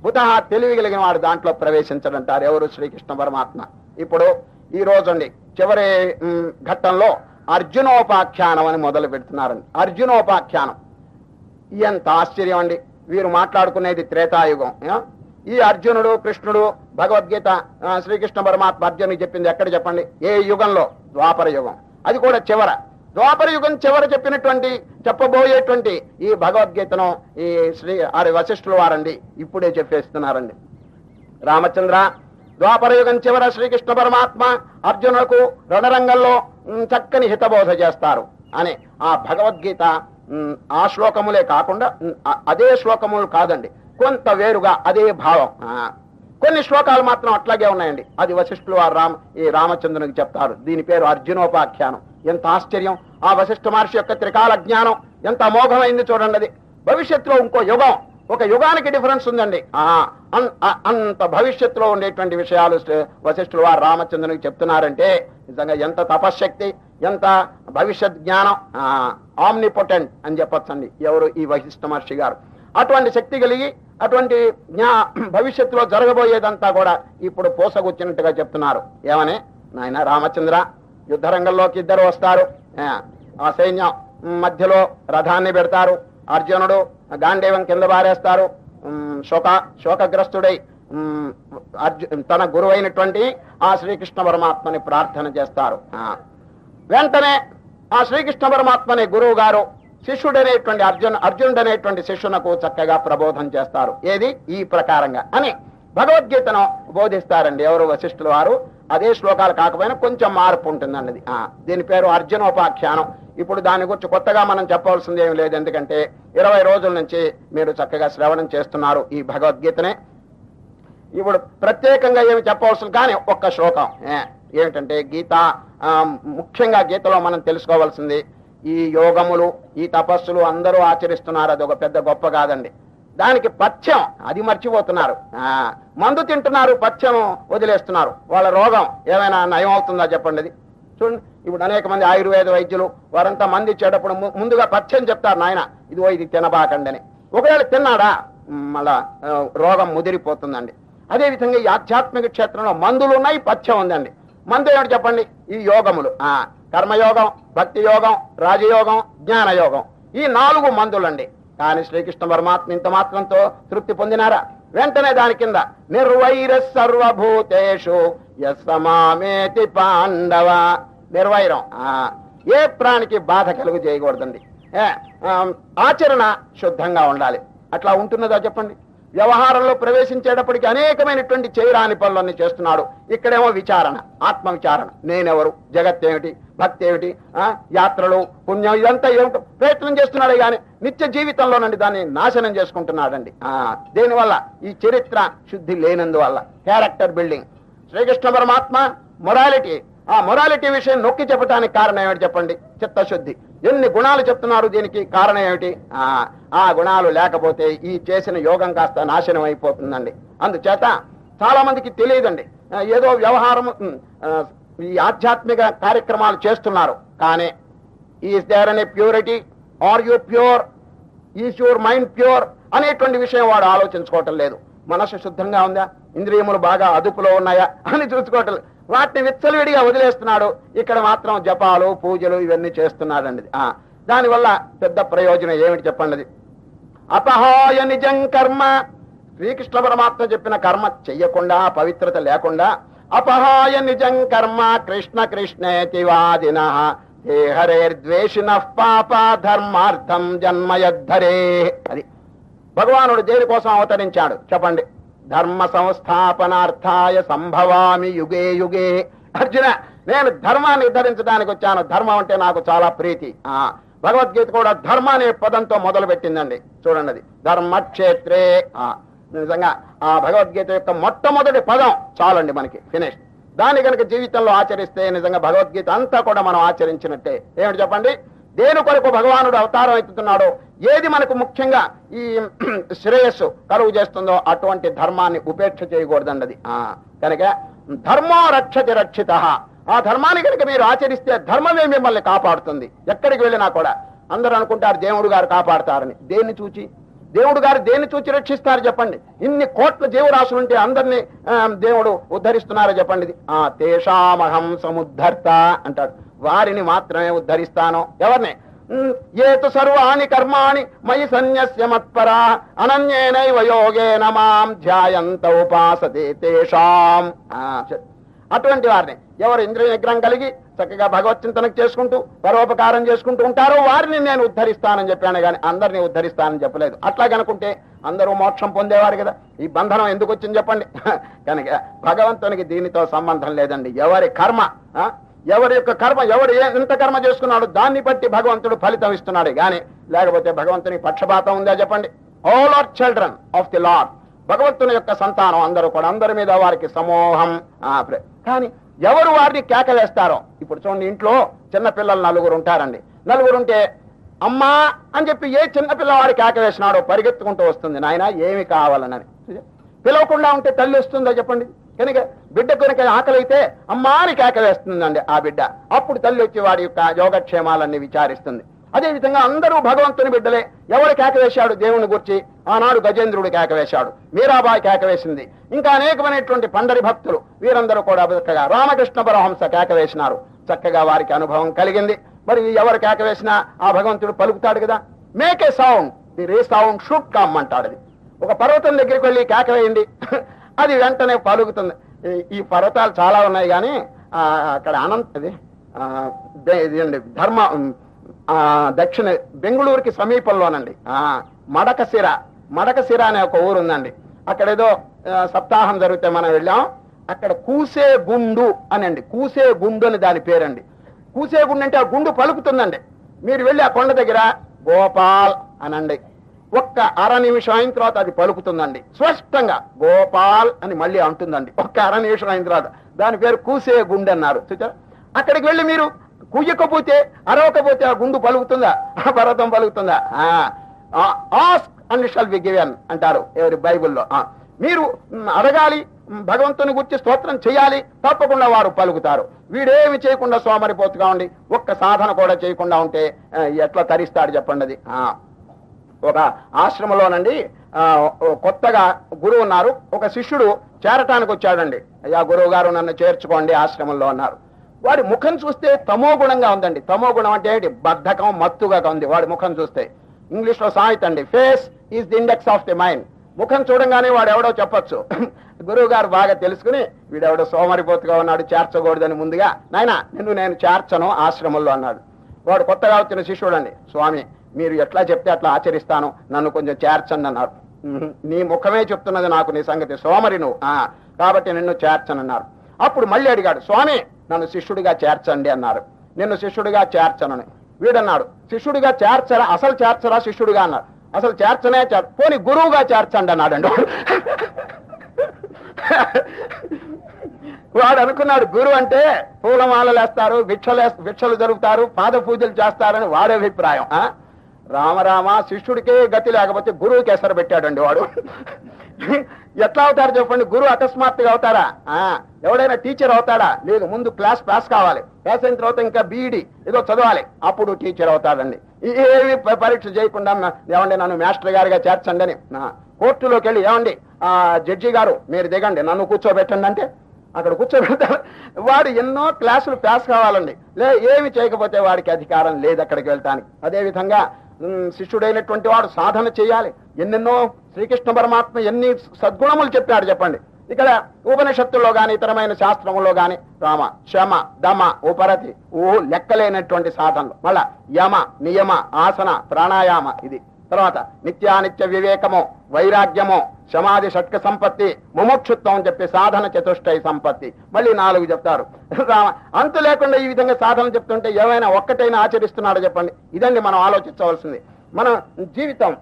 బుధ తెలివి కలిగిన వాడు దాంట్లో ప్రవేశించడంటారు. ఎవరు? శ్రీకృష్ణ పరమాత్మ. ఇప్పుడు ఈ రోజండి చివరి ఘట్టంలో అర్జునోపాఖ్యానం అని మొదలు పెడుతున్నారండి. అర్జునోపాఖ్యానం. ఎంత ఆశ్చర్యం అండి. వీరు మాట్లాడుకునేది త్రేతాయుగం ఈ అర్జునుడు కృష్ణుడు భగవద్గీత శ్రీకృష్ణ పరమాత్మ అర్జునుడికి చెప్పింది ఎక్కడ చెప్పండి? ఏ యుగంలో? ద్వాపర యుగం. అది కూడా చివర. ద్వాపర యుగం చివర చెప్పినటువంటి చెప్పబోయేటువంటి ఈ భగవద్గీతను ఈ శ్రీ ఆరి వశిష్ఠులు వారండి. ఇప్పుడే చెప్పేస్తున్నారండి. రామచంద్ర ద్వాపర యుగం చివర శ్రీకృష్ణ పరమాత్మ అర్జునులకు రణరంగంలో చక్కని హితబోధ చేస్తారు అని ఆ భగవద్గీత ఆ శ్లోకములే కాకుండా అదే శ్లోకములు కాదండి. కొంత వేరుగా అదే భావం. కొన్ని శ్లోకాలు మాత్రం అట్లాగే ఉన్నాయండి. అది వశిష్ఠులు వారు రామ ఈ రామచంద్రునికి చెప్తారు. దీని పేరు అర్జునోపాఖ్యానం. ఎంత ఆశ్చర్యం. ఆ వశిష్ఠ మహర్షి యొక్క త్రికాల జ్ఞానం ఎంత అమోఘమైంది చూడండి. అది భవిష్యత్తులో ఇంకో యుగం. ఒక యుగానికి డిఫరెన్స్ ఉందండి. అంత భవిష్యత్తులో ఉండేటువంటి విషయాలు వశిష్ఠులు వారు రామచంద్రునికి చెప్తున్నారంటే నిజంగా ఎంత తపశ్శక్తి ఎంత భవిష్యత్ జ్ఞానం ఆమ్నిపొటెంట్ అని చెప్పొచ్చండి. ఎవరు? ఈ వశిష్ఠ మహర్షి గారు. అటువంటి శక్తి కలిగి అటువంటి జ్ఞా భవిష్యత్తులో జరగబోయేదంతా కూడా ఇప్పుడు పోసగొచ్చినట్టుగా చెప్తున్నారు. ఏమని? నాయన రామచంద్ర యుద్ధరంగంలోకి ఇద్దరు వస్తారు. ఆ, ఆ సైన్యం మధ్యలో రథాన్ని పెడతారు. అర్జునుడు గాంధీవం కింద బారేస్తారు శోక శోకగ్రస్తుడై ఉమ్, అర్జు తన గురువైనటువంటి ఆ శ్రీకృష్ణ పరమాత్మని ప్రార్థన చేస్తారు. ఆ, వెంటనే ఆ శ్రీకృష్ణ పరమాత్మని గురువు గారు శిష్యుడనేటువంటి అర్జున్ అర్జునుడు అనేటువంటి శిష్యునకు చక్కగా ప్రబోధం చేస్తారు. ఏది? ఈ ప్రకారంగా. అని భగవద్గీతను బోధిస్తారండి ఎవరు వశిష్ఠుల వారు. అదే శ్లోకాలు కాకపోయినా కొంచెం మార్పు ఉంటుందండి ఆ, దీని పేరు అర్జునోపాఖ్యానం. ఇప్పుడు దాని గురించి కొత్తగా మనం చెప్పవలసింది ఏమి లేదు. ఎందుకంటే ఇరవై రోజుల నుంచి మీరు చక్కగా శ్రవణం చేస్తున్నారు ఈ భగవద్గీతనే. ఇప్పుడు ప్రత్యేకంగా ఏమి చెప్పవలసింది? కానీ ఒక్క శ్లోకం. ఏమిటంటే గీత ముఖ్యంగా గీతలో మనం తెలుసుకోవాల్సింది ఈ యోగములు ఈ తపస్సులు అందరూ ఆచరిస్తున్నారు. అది ఒక పెద్ద గొప్ప కాదండి. దానికి పథ్యం అది మర్చిపోతున్నారు. ఆ, మందు తింటున్నారు పథ్యం వదిలేస్తున్నారు. వాళ్ళ రోగం ఏమైనా నయం అవుతుందా చెప్పండి అది? చూడండి ఇప్పుడు అనేక మంది ఆయుర్వేద వైద్యులు వారంతా మంది ఇచ్చేటప్పుడు ముందుగా పథ్యం చెప్తారు నాయన ఇదిగో ఇది తినబాకండి అని ఒకవేళ తిన్నాడా మళ్ళా రోగం ముదిరిపోతుందండి. అదేవిధంగా ఈ ఆధ్యాత్మిక క్షేత్రంలో మందులు ఉన్నాయి పథ్యం ఉందండి. మందు ఏమిటి చెప్పండి? ఈ యోగములు. ఆ కర్మయోగం భక్తి యోగం రాజయోగం జ్ఞానయోగం. ఈ నాలుగు మందులండి కానీ శ్రీకృష్ణ పరమాత్మ ఇంత మాత్రంతో తృప్తి పొందినారా? వెంటనే దాని కింద నిర్వైర సర్వభూతేషు యస్సమామేతి పాండవ నిర్వైరం. ఆ, ఏ ప్రాణికి బాధ కలుగు చేయకూడదండి. ఏ, ఆచరణ శుద్ధంగా ఉండాలి. అట్లా ఉంటున్నదా చెప్పండి? వ్యవహారంలో ప్రవేశించేటప్పటికి అనేకమైనటువంటి చేయరాని పనులన్నీ చేస్తున్నాడు. ఇక్కడేమో విచారణ ఆత్మ విచారణ నేనెవరు? జగత్ ఏమిటి? భక్తి ఏమిటి? ఆ, యాత్రలు పుణ్యం ఇదంతా ఏమిటో ప్రయత్నం చేస్తున్నాడు కానీ నిత్య జీవితంలోనండి దాన్ని నాశనం చేసుకుంటున్నాడండి. ఆ, దేనివల్ల? ఈ చరిత్ర శుద్ధి లేనందువల్ల. Character building. శ్రీకృష్ణ పరమాత్మ మొరాలిటీ. ఆ మొరాలిటీ విషయం నొక్కి చెప్పడానికి కారణం ఏమిటి చెప్పండి? చిత్తశుద్ధి. ఎన్ని గుణాలు చెప్తున్నారు దీనికి? కారణం ఏమిటి? ఆ ఆ గుణాలు లేకపోతే ఈ చేసిన యోగం కాస్త నాశనం అయిపోతుందండి. అందుచేత చాలా మందికి తెలియదండి ఏదో వ్యవహారం ఈ ఆధ్యాత్మిక కార్యక్రమాలు చేస్తున్నారు. కానీ ఈస్ దేర్ అనే purity or you pure is your mind pure అనేటువంటి విషయం వాడు ఆలోచించుకోవటం లేదు. మనసు శుద్ధంగా ఉందా? ఇంద్రియములు బాగా అదుపులో ఉన్నాయా అని చూసుకోవటం వాటిని విచ్చలవిడిగా వదిలేస్తున్నాడు. ఇక్కడ మాత్రం జపాలు పూజలు ఇవన్నీ చేస్తున్నాడండి. ఆ, దానివల్ల పెద్ద ప్రయోజనం ఏమిటి చెప్పండి అపహాయ నిజం కర్మ. శ్రీకృష్ణ పరమాత్మ చెప్పిన కర్మ చెయ్యకుండా పవిత్రత లేకుండా అపహాయ నిజం కర్మ కృష్ణ కృష్ణేతి వాదిన. హరేర్ద్వేషిన పాప ధర్మార్థం జన్మయద్ధరే. అది. భగవానుడు దేని కోసం అవతరించాడు? చెప్పండి. ధర్మ సంస్థాపనార్థాయ సంభవామి యుగే యుగే. అర్జున నేను ధర్మాన్ని నిర్ధరించడానికి వచ్చాను. ధర్మం అంటే నాకు చాలా ప్రీతి. ఆ భగవద్గీత కూడా ధర్మ అనే పదంతో మొదలు పెట్టిందండి చూడండి అది ధర్మక్షేత్రే. ఆ, నిజంగా ఆ భగవద్గీత యొక్క మొట్టమొదటి పదం చాలండి మనకి. ఫినిష్. దాన్ని కనుక జీవితంలో ఆచరిస్తే నిజంగా భగవద్గీత అంతా కూడా మనం ఆచరించినట్టే. ఏమిటి చెప్పండి? దేని కొరకు భగవానుడు అవతారం ఎత్తుతున్నాడో ఏది మనకు ముఖ్యంగా ఈ శ్రేయస్సు కలుగు చేస్తుందో అటువంటి ధర్మాన్ని ఉపేక్ష చేయకూడదన్నది ఆ, కనుక ధర్మో రక్షతి రక్షిత. ఆ ధర్మాన్ని కనుక మీరు ఆచరిస్తే ధర్మమే మిమ్మల్ని కాపాడుతుంది. ఎక్కడికి వెళ్ళినా కూడా అందరూ అనుకుంటారు దేవుడు గారు కాపాడతారని. దేన్ని చూచి? దేవుడు గారు దేన్ని చూచి రక్షిస్తారు చెప్పండి. ఇన్ని కోట్ల జీవరాశులు ఉంటే అందరినీ దేవుడు ఉద్ధరిస్తున్నారో చెప్పండి? ఇది. ఆ తేషామహం సముద్ధర్త అంటాడు. వారిని మాత్రమే ఉద్ధరిస్తాను. ఎవరిని? ఏతు సర్వాణి కర్మాణి మయి సన్యస్య మత్పరా అనన్యేనైవ యోగేన మాం ధ్యాయంత ఉపాసతే తేషాం. అటువంటి వారిని ఎవరు ఇంద్రియ నిగ్రహం కలిగి చక్కగా భగవత్ చింతన చేసుకుంటూ పరోపకారం చేసుకుంటూ ఉంటారో వారిని నేను ఉద్ధరిస్తానని చెప్పాను కానీ అందరినీ ఉద్ధరిస్తానని చెప్పలేదు. అట్లా కనుకుంటే అందరూ మోక్షం పొందేవారు కదా. ఈ బంధనం ఎందుకు వచ్చింది చెప్పండి? కనుక భగవంతునికి దీనితో సంబంధం లేదండి. ఎవరి కర్మ ఎవరి యొక్క కర్మ ఎవడు ఏ- ఎంత కర్మ చేసుకున్నాడు దాన్ని బట్టి భగవంతుడు ఫలితం ఇస్తున్నాడు. కానీ లేకపోతే భగవంతునికి పక్షపాతం ఉందా చెప్పండి? All are children of the lord భగవంతుని యొక్క సంతానం అందరూ కూడా అందరి మీద వారికి సమూహం. కానీ ఎవరు వారిని కేకలేస్తారో? ఇప్పుడు చూడండి ఇంట్లో చిన్న పిల్లలు నలుగురు ఉంటారండి. నలుగురు ఉంటే అమ్మా అని చెప్పి ఏ చిన్న కేకలేసినాడో పరిగెత్తుకుంటూ వస్తుంది. నాయన ఏమి కావాలనని. పిలవకుండా ఉంటే తల్లి వస్తుందా చెప్పండి? కనుక బిడ్డ కనుక ఆకలి అయితే కేక వేస్తుందండి ఆ బిడ్డ. అప్పుడు తల్లి వచ్చి వాడి యొక్క యోగక్షేమాలన్నీ విచారిస్తుంది. అదే విధంగా అందరూ భగవంతుని బిడ్డలే. ఎవరు కేక వేశాడు? దేవుని గురించి ఆనాడు గజేంద్రుడు కేక వేశాడు. మీరాబాయి కేక వేసింది. ఇంకా అనేకమైనటువంటి పండరి భక్తులు వీరందరూ కూడా చక్కగా రామకృష్ణ పరహంస కేక వేసినారు. చక్కగా వారికి అనుభవం కలిగింది. మరి ఎవరు కేక వేసినా ఆ భగవంతుడు పలుకుతాడు కదా? Make a sound. There sound should come అంటాడు ఒక పర్వతం దగ్గరికి వెళ్ళి కేక వేయండి. అది వెంటనే పలుకుతుంది. ఈ- పర్వతాలు చాలా ఉన్నాయి కానీ అక్కడ అనంతది ఇదండి ధర్మ ఆ, దక్షిణ బెంగళూరుకి సమీపంలోనండి. ఆ, మడకశిర మడకశిర అనే ఒక ఊరు ఉందండి. అక్కడ ఏదో సప్తాహం జరిగితే మనం వెళ్ళాం. అక్కడ కూసే గుండు అనండి. కూసే గుండు అని దాని పేరండి. కూసే గుండు అంటే ఆ గుండు పలుకుతుందండి. మీరు వెళ్ళి ఆ కొండ దగ్గర గోపాల్ అనండి. ఒక్క అర నిమిషం అయిన తర్వాత అది పలుకుతుందండి. స్పష్టంగా గోపాల్ అని మళ్ళీ అంటుందండి. ఒక్క అర నిమిషం అయిన తర్వాత. దాని పేరు కూసే గుండె అన్నారు. చూచారా అక్కడికి వెళ్ళి మీరు కుయ్యకపోతే అరవకపోతే ఆ గుండు పలుకుతుందా? ఆ పర్వతం పలుకుతుందా? Ask and shall be given అంటారు ఎవరి బైబిల్లో. ఆ, మీరు అడగాలి భగవంతుని గురించి స్తోత్రం చేయాలి తప్పకుండా వారు పలుకుతారు. వీడేమి చేయకుండా సోమరిపోతుగా ఉండి ఒక్క సాధన కూడా చేయకుండా ఉంటే ఎట్లా తరిస్తాడు చెప్పండి అది? ఒక ఆశ్రమంలోనండి కొత్తగా గురువు ఉన్నారు. ఒక శిష్యుడు చేరటానికి వచ్చాడండి. అయ్యా గురువు గారు నన్ను చేర్చుకోండి ఆశ్రమంలో అన్నారు. వాడి ముఖం చూస్తే తమో గుణంగా ఉందండి. తమో గుణం అంటే ఏంటి? బద్ధకం మత్తుగా ఉంది. వాడి ముఖం చూస్తే. ఇంగ్లీష్లో సామెత అండి face is the index of the mind ముఖం చూడంగానే వాడు ఎవడో చెప్పొచ్చు. గురువు గారు బాగా తెలుసుకుని వీడెవడో సోమరిపోతుగా ఉన్నాడు చేర్చకూడదని ముందుగా. నాయన నిన్ను నేను చేర్చను ఆశ్రమంలో అన్నాడు. వాడు కొత్తగా వచ్చిన శిష్యుడు అండి స్వామి మీరు ఎట్లా చెప్తే అట్లా ఆచరిస్తాను. నన్ను కొంచెం చేర్చండి అన్నారు "ఉహు, నీ ముఖమే చెప్తున్నది నాకు నీ సంగతి. సోమరి నువ్వు. "ఆ, కాబట్టి నిన్ను చేర్చనన్నారు. అప్పుడు మళ్ళీ అడిగాడు స్వామి నన్ను శిష్యుడిగా చేర్చండి అన్నారు. నిన్ను శిష్యుడిగా చేర్చనని. వీడన్నాడు శిష్యుడిగా చేర్చరా? అసలు చేర్చరా శిష్యుడిగా? అన్నారు. అసలు చేర్చనే చేర్ పోని గురువుగా చేర్చండి అన్నాడండి వాడు అనుకున్నాడు గురువు అంటే పూలమాలలు వేస్తారు భిక్షలు భిక్షలు జరుగుతారు పాద పూజలు చేస్తారని వాడి అభిప్రాయం? రామరామ శిష్యుడికే గతి లేకపోతే గురువుకి ఎసరు పెట్టాడండి వాడు. ఎట్లా అవుతారు చెప్పండి? గురువు అకస్మాత్తుగా అవుతారా? ఎవడైనా టీచర్ అవుతాడా? లేదు ముందు క్లాస్ పాస్ కావాలి. పాస్ అయిన తర్వాత ఇంకా బీఈడి ఏదో చదవాలి. అప్పుడు టీచర్ అవుతాడండి. ఏమి పరీక్ష చేయకుండా ఏమండి నన్ను మాస్టర్ గారిగా చేర్చండి అని. నా కోర్టులోకి వెళ్ళి ఏమండి ఆ జడ్జి గారు మీరు దిగండి నన్ను కూర్చోబెట్టండి అంటే అక్కడ కూర్చోబెడతారు. వాడు ఎన్నో క్లాసులు పాస్ కావాలండి. లే ఏమి చేయకపోతే వాడికి అధికారం లేదు అక్కడికి వెళ్తానికి. అదే విధంగా శిష్యుడైనటువంటి వాడు సాధన చేయాలి. ఎన్నెన్నో శ్రీకృష్ణ పరమాత్మ ఎన్ని సద్గుణములు చెప్పాడు చెప్పండి. ఇక్కడ ఉపనిషత్తుల్లో గాని ఇతరమైన శాస్త్రములో గాని రామ శమ దమ ఉపరతి ఓ లెక్కలేనటువంటి సాధనలు. మళ్ళా యమ నియమ ఆసన ప్రాణాయామ ఇది. తర్వాత నిత్యానిత్య వివేకము వైరాగ్యము సమాధి షట్క సంపత్తి ముముక్షుత్వం అని చెప్పి సాధన చతుష్టయ సంపత్తి. మళ్ళీ నాలుగు చెప్తారు. రామ- అంతు లేకుండా ఈ విధంగా సాధన చెప్తుంటే ఏమైనా ఒక్కటైనా ఆచరిస్తున్నాడో చెప్పండి. ఇదండి మనం ఆలోచించవలసింది. మన జీవితం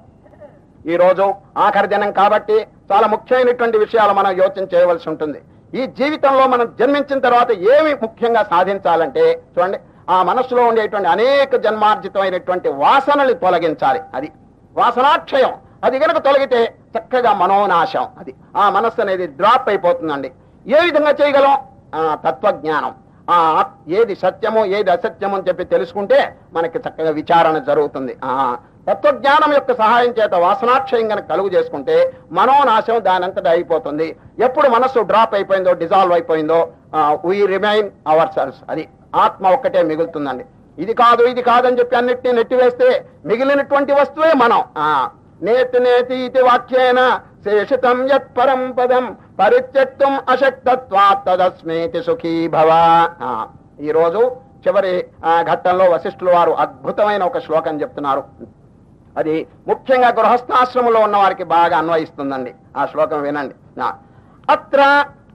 ఈ రోజు ఆఖరి దినం కాబట్టి చాలా ముఖ్యమైనటువంటి విషయాలు మనం యోచన చేయవలసి ఉంటుంది. ఈ జీవితంలో మనం జన్మించిన తర్వాత ఏమి ముఖ్యంగా సాధించాలంటే చూడండి ఆ మనస్సులో ఉండేటువంటి అనేక జన్మార్జితమైనటువంటి వాసనలు తొలగించాలి. అది వాసనాక్షయం. అది గనక తొలగితే చక్కగా మనోనాశం. అది ఆ మనస్సు అనేది డ్రాప్ అయిపోతుందండి. ఏ విధంగా చేయగలం? ఆ తత్వజ్ఞానం. ఆ ఏది సత్యము ఏది అసత్యము అని చెప్పి తెలుసుకుంటే మనకి చక్కగా విచారణ జరుగుతుంది. ఆ తత్వజ్ఞానం యొక్క సహాయం చేత వాసనాక్షయం కనుక కలుగు చేసుకుంటే మనోనాశం దానంతటా అయిపోతుంది. ఎప్పుడు మనస్సు డ్రాప్ అయిపోయిందో డిజాల్వ్ అయిపోయిందో వీ రిమైన్ అవర్ సెల్స్ అది ఆత్మ ఒక్కటే మిగులుతుందండి. ఇది కాదు ఇది కాదని చెప్పి అన్నిటిని నెట్టివేస్తే మిగిలినటువంటి వస్తువే మనం. ఆ నేతి నేతి ఇది వాక్యేన శేషితం యత్ పరం పదం పరిత్యక్తం అశక్తత్వాత్ తదస్మేతి సుఖీ భవ. ఆ, ఈ రోజు చివరి ఆ, ఘట్టంలో వశిష్ఠుల వారు అద్భుతమైన ఒక శ్లోకం చెప్తున్నారు. అది ముఖ్యంగా గృహస్థాశ్రమంలో ఉన్న వారికి బాగా అన్వయిస్తుందండి. ఆ శ్లోకం వినండి. అత్ర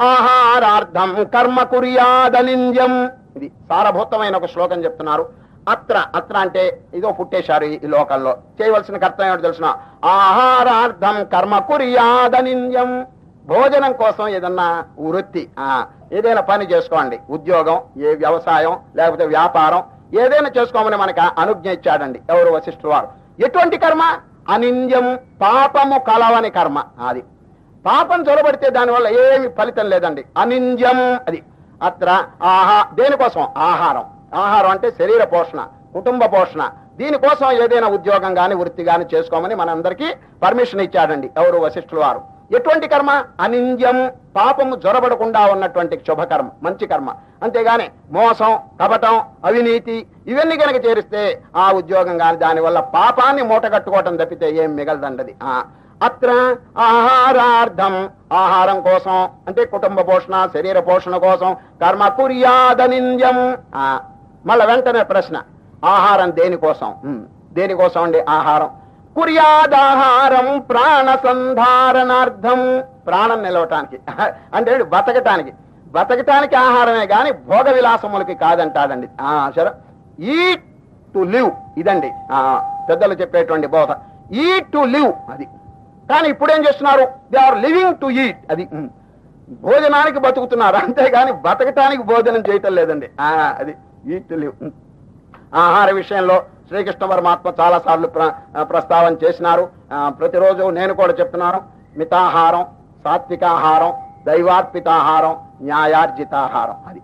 ఆహారార్థం కర్మ కుర్యాదనింద్యం ఇది సారభూతమైన ఒక శ్లోకం చెప్తున్నారు. అత్ర అత్ర అంటే ఇదో పుట్టేశారు ఈ- ఈ లోకంలో. చేయవలసిన కర్తవ్యం ఏంటో తెలిసిన? ఆహారార్థం కర్మ కురియాదనింద్యం. భోజనం కోసం ఏదన్నా వృత్తి ఆ, ఏదైనా పని చేసుకోండి. ఉద్యోగం ఏ వ్యవసాయం లేకపోతే వ్యాపారం ఏదైనా చేసుకోమని మనకు అనుజ్ఞ ఇచ్చాడండి ఎవరు వశిష్ఠులు వారు. ఎటువంటి కర్మ? అనింద్యం పాపము కలవని కర్మ. అది. పాపం చొరబడితే దానివల్ల ఏమి ఫలితం లేదండి. అనింద్యం అది. అత్ర ఆహా దేనికోసం? ఆహారం. ఆహారం అంటే శరీర పోషణ కుటుంబ పోషణ. దీనికోసం ఏదైనా ఉద్యోగం గాని వృత్తి కానీ చేసుకోమని మనందరికీ పర్మిషన్ ఇచ్చాడండి ఎవరు వశిష్ఠుల వారు. ఎటువంటి కర్మ? అనింద్యం పాపము జొరబడకుండా ఉన్నటువంటి శుభకర్మ మంచి కర్మ. అంతేగాని మోసం కపటం అవినీతి ఇవన్నీ కనుక చేరిస్తే ఆ ఉద్యోగం కానీ దానివల్ల పాపాన్ని మూటగట్టుకోవటం తప్పితే ఏం మిగలదండది. అత్ర ఆహారార్థం. ఆహారం కోసం అంటే కుటుంబ పోషణ శరీర పోషణ కోసం కర్మ కుర్యాదనింద్యం. మళ్ళా వెంటనే ప్రశ్న ఆహారం దేనికోసం దేనికోసం అండి ఆహారం? కుర్యాదాహారం ప్రాణ సంధారణార్థం. ప్రాణం నిలవటానికి అంటే బతకటానికి. బతకటానికి ఆహారమే గాని భోగ విలాసములకి కాదంటాడండి ఆ, సరే. ఈ టు లివ్ ఇదండి. ఆ, పెద్దలు చెప్పేటువంటి బోధ. ఈ టు లివ్ అది. కానీ ఇప్పుడు ఏం చేస్తున్నారు? They are living to eat అది భోజనానికి బతుకుతున్నారు? అంతేగాని బతకటానికి భోజనం చేయటం లేదండి. ఆ, అది ఈట్ టు లివ్ ఆహార విషయంలో శ్రీకృష్ణ పరమాత్మ చాలా సార్లు ప్రస్తావన చేసినారు. ప్రతిరోజు నేను కూడా చెప్తున్నాను. మితాహారం సాత్వికాహారం దైవార్పితాహారం న్యాయార్జితాహారం. అది.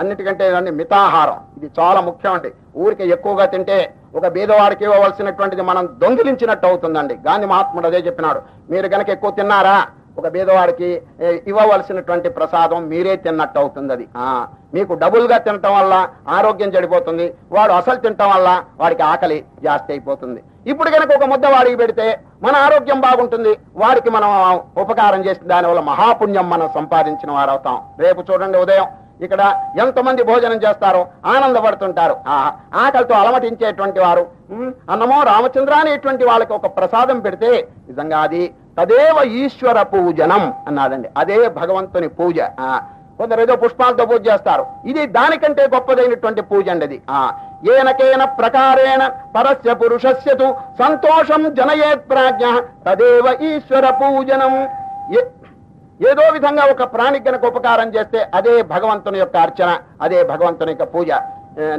అన్నిటికంటే దాన్ని మితాహారం. ఇది చాలా ముఖ్యం అండి. ఊరికి ఎక్కువగా తింటే ఒక బీదవాడికి ఇవ్వవలసినటువంటిది మనం దొంగిలించినట్టు అవుతుందండి. గాంధీ మహాత్ముడు అదే చెప్పినాడు. మీరు గనక ఎక్కువ తిన్నారా? ఒక బీదవాడికి ఇవ్వవలసినటువంటి ప్రసాదం మీరే తిన్నట్టు అవుతుంది అది మీకు డబుల్గా తినటం వల్ల ఆరోగ్యం చెడిపోతుంది. వాడు అసలు తినటం వల్ల వాడికి ఆకలి జాస్తి అయిపోతుంది. ఇప్పుడు కనుక ఒక ముద్ద వాడికి పెడితే మన ఆరోగ్యం బాగుంటుంది. వాడికి మనం ఉపకారం చేసిన దానివల్ల మహాపుణ్యం మనం సంపాదించిన వారు అవుతాం రేపు చూడండి ఉదయం. ఇక్కడ ఎంతమంది భోజనం చేస్తారో ఆనందపడుతుంటారు. ఆ ఆకలితో అలమటించేటువంటి వారు అన్నమో రామచంద్ర అనేటువంటి వాళ్ళకి ఒక ప్రసాదం పెడితే నిజంగా అది తదేవ ఈశ్వర పూజనం అన్నాడండి. అదే భగవంతుని పూజ. ఆ, కొందరు ఏదో పుష్పాలతో పూజ చేస్తారు. ఇది దానికంటే గొప్పదైనటువంటి పూజ అండి అది. ఆ, ఏనకేన ప్రకారేణ పరస్య పురుషస్యతు సంతోషం జనయేత్ ప్రాజ్ఞ తదేవ ఈశ్వర పూజనం. ఏదో విధంగా ఒక ప్రాణికి గనక ఉపకారం చేస్తే అదే భగవంతుని యొక్క అర్చన అదే భగవంతుని యొక్క పూజ.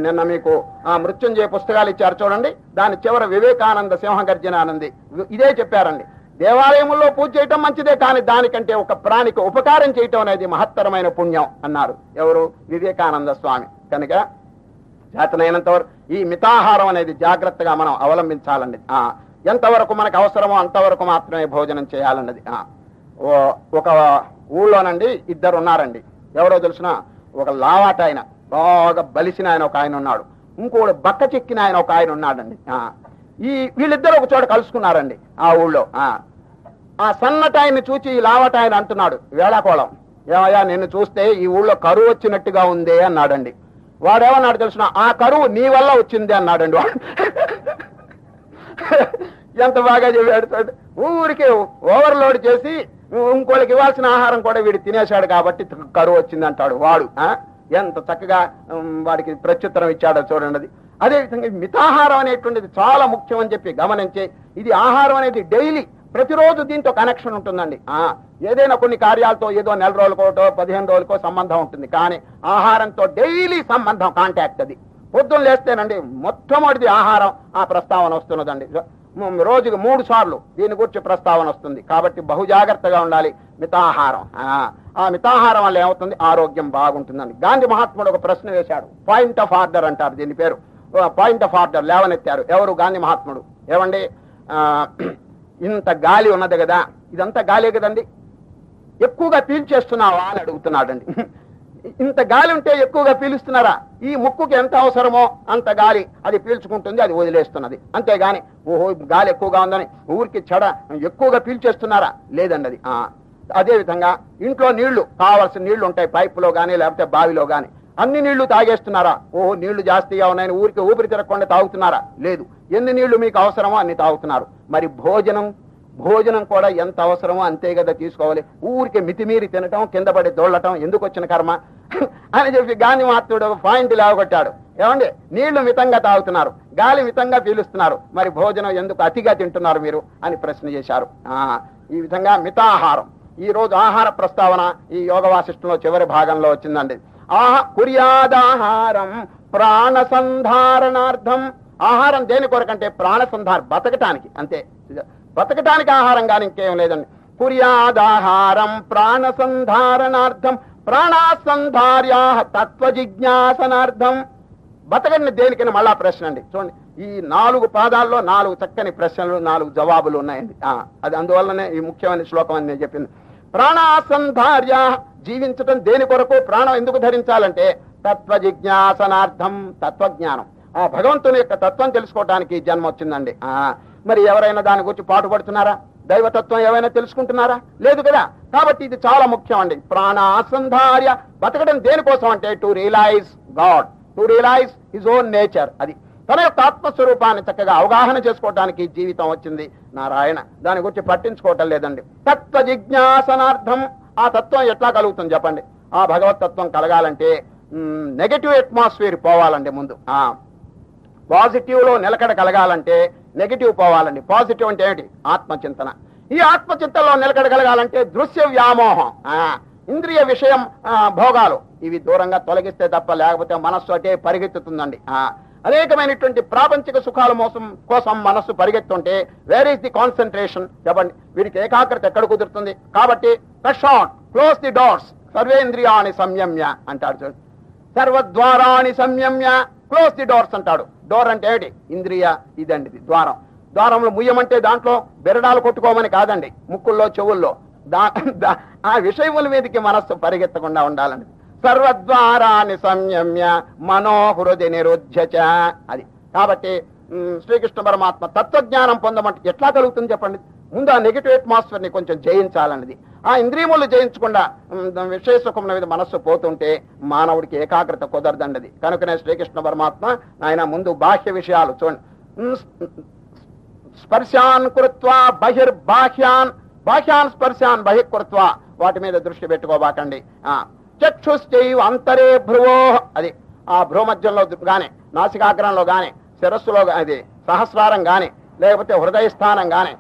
నిన్న మీకు ఆ మృత్యుంజయ పుస్తకాలు ఇచ్చారు చూడండి. దాని చివర వివేకానంద సింహగర్జనానంది ఇదే చెప్పారండి. దేవాలయముల్లో పూజ చేయటం మంచిదే కానీ దానికంటే ఒక ప్రాణికి ఉపకారం చేయటం అనేది మహత్తరమైన పుణ్యం అన్నారు. ఎవరు? వివేకానంద స్వామి. కనుక చేతనైనంత వరకు ఈ మితాహారం అనేది జాగ్రత్తగా మనం అవలంబించాలండి. ఆ ఎంతవరకు మనకు అవసరమో అంతవరకు మాత్రమే భోజనం చేయాలన్నది. ఒక ఊళ్ళోనండి ఇద్దరు ఉన్నారండి ఎవరో తెలిసిన ఒక లావాట ఆయన బాగా బలిసిన ఆయన ఒక ఆయన ఉన్నాడు ఇంకోడు బక్క చెక్కిన ఆయన ఒక ఆయన ఉన్నాడండి ఆ ఈ వీళ్ళిద్దరు ఒక చోట కలుసుకున్నారండి ఆ ఊళ్ళో. ఆ ఆ సన్నటాయన్ని చూచి ఈ లావటాయన అంటున్నాడు వేళాకోళం. ఏమయ్యా నిన్ను చూస్తే ఈ ఊళ్ళో కరువు వచ్చినట్టుగా ఉందే అన్నాడండి. వాడేమన్నాడు తెలిసిన ఆ కరువు నీ వల్ల వచ్చింది అన్నాడండి వాడు. ఎంత బాగా చెప్పాడు ఊరికే ఓవర్లోడ్ చేసి ఇంకోళ్ళకి ఇవ్వాల్సిన ఆహారం కూడా వీడు తినేశాడు కాబట్టి కరువు వచ్చింది అంటాడు వాడు ఎంత చక్కగా వాడికి ప్రత్యుత్తరం ఇచ్చాడో చూడండి. అదేవిధంగా మితాహారం అనేటువంటిది చాలా ముఖ్యం అని చెప్పి గమనించి ఇది ఆహారం అనేది డైలీ ప్రతిరోజు దీంతో కనెక్షన్ ఉంటుందండి. ఆ ఏదైనా కొన్ని కార్యాలతో ఏదో నెల రోజులకోటో పదిహేను రోజులకో సంబంధం ఉంటుంది. కానీ ఆహారంతో డైలీ సంబంధం కాంటాక్ట్ అది. పొద్దున్న లేస్తేనండి మొట్టమొదటిది ఆహారం ఆ ప్రస్తావన వస్తున్నదండి. రోజుకి మూడు సార్లు దీని గురించి ప్రస్తావన వస్తుంది. కాబట్టి బహు జాగ్రత్తగా ఉండాలి. మితాహారం. ఆ, మితాహారం వల్ల ఏమవుతుంది? ఆరోగ్యం బాగుంటుందని. గాంధీ మహాత్ముడు ఒక ప్రశ్న వేశాడు. పాయింట్ ఆఫ్ ఆర్డర్ అంటారు దీని పేరు. పాయింట్ ఆఫ్ ఆర్డర్ లేవనెత్తారు. ఎవరు? గాంధీ మహాత్ముడు. ఏమండి? ఇంత గాలి ఉన్నది కదా. ఇదంతా గాలే కదండి. ఎక్కువగా పీల్చేస్తున్నావా అని అడుగుతున్నాడండి. ఇంత గాలి ఉంటే ఎక్కువగా పీలుస్తున్నారా? ఈ ముక్కుకి ఎంత అవసరమో అంత గాలి. అది పీల్చుకుంటుంది అది వదిలేస్తున్నది. అంతేగాని ఓహో గాలి ఎక్కువగా ఉందని ఊరికి చెడ ఎక్కువగా పీల్చేస్తున్నారా? లేదండి అది ఆ, ఇంట్లో నీళ్ళు కావాల్సిన నీళ్ళు ఉంటాయి పైపులో కానీ లేకపోతే బావిలో కానీ అన్ని నీళ్ళు తాగేస్తున్నారా? ఓహో నీళ్ళు జాస్తిగా ఉన్నాయని ఊరికి ఊపిరి తిరగకుండా తాగుతున్నారా? లేదు. ఎన్ని నీళ్ళు మీకు అవసరమో అన్ని తాగుతున్నారు. మరి భోజనం భోజనం కూడా ఎంత అవసరమో అంతే కదా తీసుకోవాలి. ఊరికి మితిమీరి తినటం కింద పడి దొల్లటం ఎందుకు వచ్చిన కర్మ? అని చెప్పి గాంధీ మహాత్ముడు ఒక పాయింట్ లేవగొట్టాడు. ఏమండి? నీళ్ళు మితంగా తాగుతున్నారు. గాలి మితంగా పీలుస్తున్నారు. మరి భోజనం ఎందుకు అతిగా తింటున్నారు మీరు? అని ప్రశ్న చేశారు. ఆ ఈ విధంగా మితాహారం. ఈ రోజు ఆహార ప్రస్తావన ఈ యోగ వాసిష్టంలో చివరి భాగంలో వచ్చిందండి. ఆహ కుర్యాదాహారం ప్రాణ సంధారణార్థం. ఆహారం దేని కొరకంటే ప్రాణ సంధార బతకటానికి. అంతే. బతకటానికి ఆహారం కానీ ఇంకేం లేదండి. కుర్యాదాహారం ప్రాణసంధారణార్థం ప్రాణాసంధార్యా తత్వ జిజ్ఞాసనార్థం బతకండి దేనికని మళ్ళా ప్రశ్న అండి. చూడండి ఈ నాలుగు పాదాల్లో నాలుగు చక్కని ప్రశ్నలు నాలుగు జవాబులు ఉన్నాయండి. అది అందువల్లనే ఈ ముఖ్యమైన శ్లోకం అని నేను చెప్పింది. ప్రాణాసంధార్య జీవించటం దేని కొరకు ప్రాణం ఎందుకు ధరించాలంటే తత్వ జిజ్ఞాసనార్థం తత్వజ్ఞానం. ఆ భగవంతుని యొక్క తత్వం తెలుసుకోవడానికి జన్మ వచ్చిందండి. మరి ఎవరైనా దాని గురించి పాటుపడుతున్నారా? దైవతత్వం ఏమైనా తెలుసుకుంటున్నారా? లేదు కదా? కాబట్టి ఇది చాలా ముఖ్యం అండి. ప్రాణాసంధార్య. బతకడం దేనికోసం అంటే to realize God to realize his own nature అది. తన యొక్క ఆత్మస్వరూపాన్ని చక్కగా అవగాహన చేసుకోవడానికి జీవితం వచ్చింది నారాయణ. దాని గురించి పట్టించుకోవటం లేదండి. తత్వ జిజ్ఞాసనార్థం. ఆ తత్వం ఎట్లా కలుగుతుంది చెప్పండి? ఆ భగవత్ తత్వం కలగాలంటే నెగటివ్ అట్మాస్ఫియర్ పోవాలండి ముందు. పాజిటివ్లో పాజిటివ్లో నిలకడ కలగాలంటే నెగిటివ్ పోవాలండి. పాజిటివ్ అంటే ఏమిటి ఆత్మచింతన. ఈ ఆత్మచింతనలో నిలకడ కలగాలంటే దృశ్య వ్యామోహం. ఆ, ఇంద్రియ విషయం భోగాలు. ఇవి దూరంగా తొలగిస్తే తప్ప లేకపోతే మనస్సు అటే పరిగెత్తుతుందండి. అనేకమైనటువంటి ప్రాపంచిక సుఖాల మోసం కోసం మనస్సు పరిగెత్తుంటే వేర్ ఈస్ ది కాన్సన్ట్రేషన్ చెప్పండి. వీరికి ఏకాగ్రత ఎక్కడ కుదురుతుంది? కాబట్టి షాట్ క్లోజ్ ది డోర్స్ సర్వేంద్రియాని సంయమ్య అంటాడు చూడండి. సర్వద్వారాని సంయమ్య. క్లోజ్ ది డోర్స్ అంటాడు. డోర్ అంటే ఏడి ఇంద్రియ ఇదండి ఇది ద్వారం. ద్వారంలో ముయ్యమంటే దాంట్లో బెరడాలు కొట్టుకోమని కాదండి. ముక్కుల్లో చెవుల్లో. ఆ విషయముల మీదకి మనస్సు పరిగెత్తకుండా ఉండాలండి. సర్వద్వారాన్ని సంయమ్య మనోహృది నిరుధ్య అది. కాబట్టి శ్రీకృష్ణ పరమాత్మ తత్వజ్ఞానం పొందమంటే ఎట్లా కలుగుతుంది చెప్పండి? ముందు ఆ నెగిటివ్ అట్మాస్ఫియర్ని కొంచెం జయించాలన్నది. ఆ ఇంద్రియములు జయించకుండా మ్, విషయ సుఖముల మీద మనస్సు పోతుంటే మానవుడికి ఏకాగ్రత కుదరదండది కనుకనే శ్రీకృష్ణ పరమాత్మ ఆయన ముందు బాహ్య విషయాలు చూడండి. స్పర్శాన్ కృత్వా బహిర్బాహ్యాన్ బాహ్యాన్ స్పర్శాన్ బహిర్కృత్వా వాటి మీద దృష్టి పెట్టుకోబాకండి. ఆ చక్షుశ్చైవ అంతరే భ్రువో అది ఆ భ్రూమధ్యంలో గాని నాసికాగ్రంలో గాని శిరస్సులో అది సహస్రారం గాని లేకపోతే హృదయ స్థానం గాని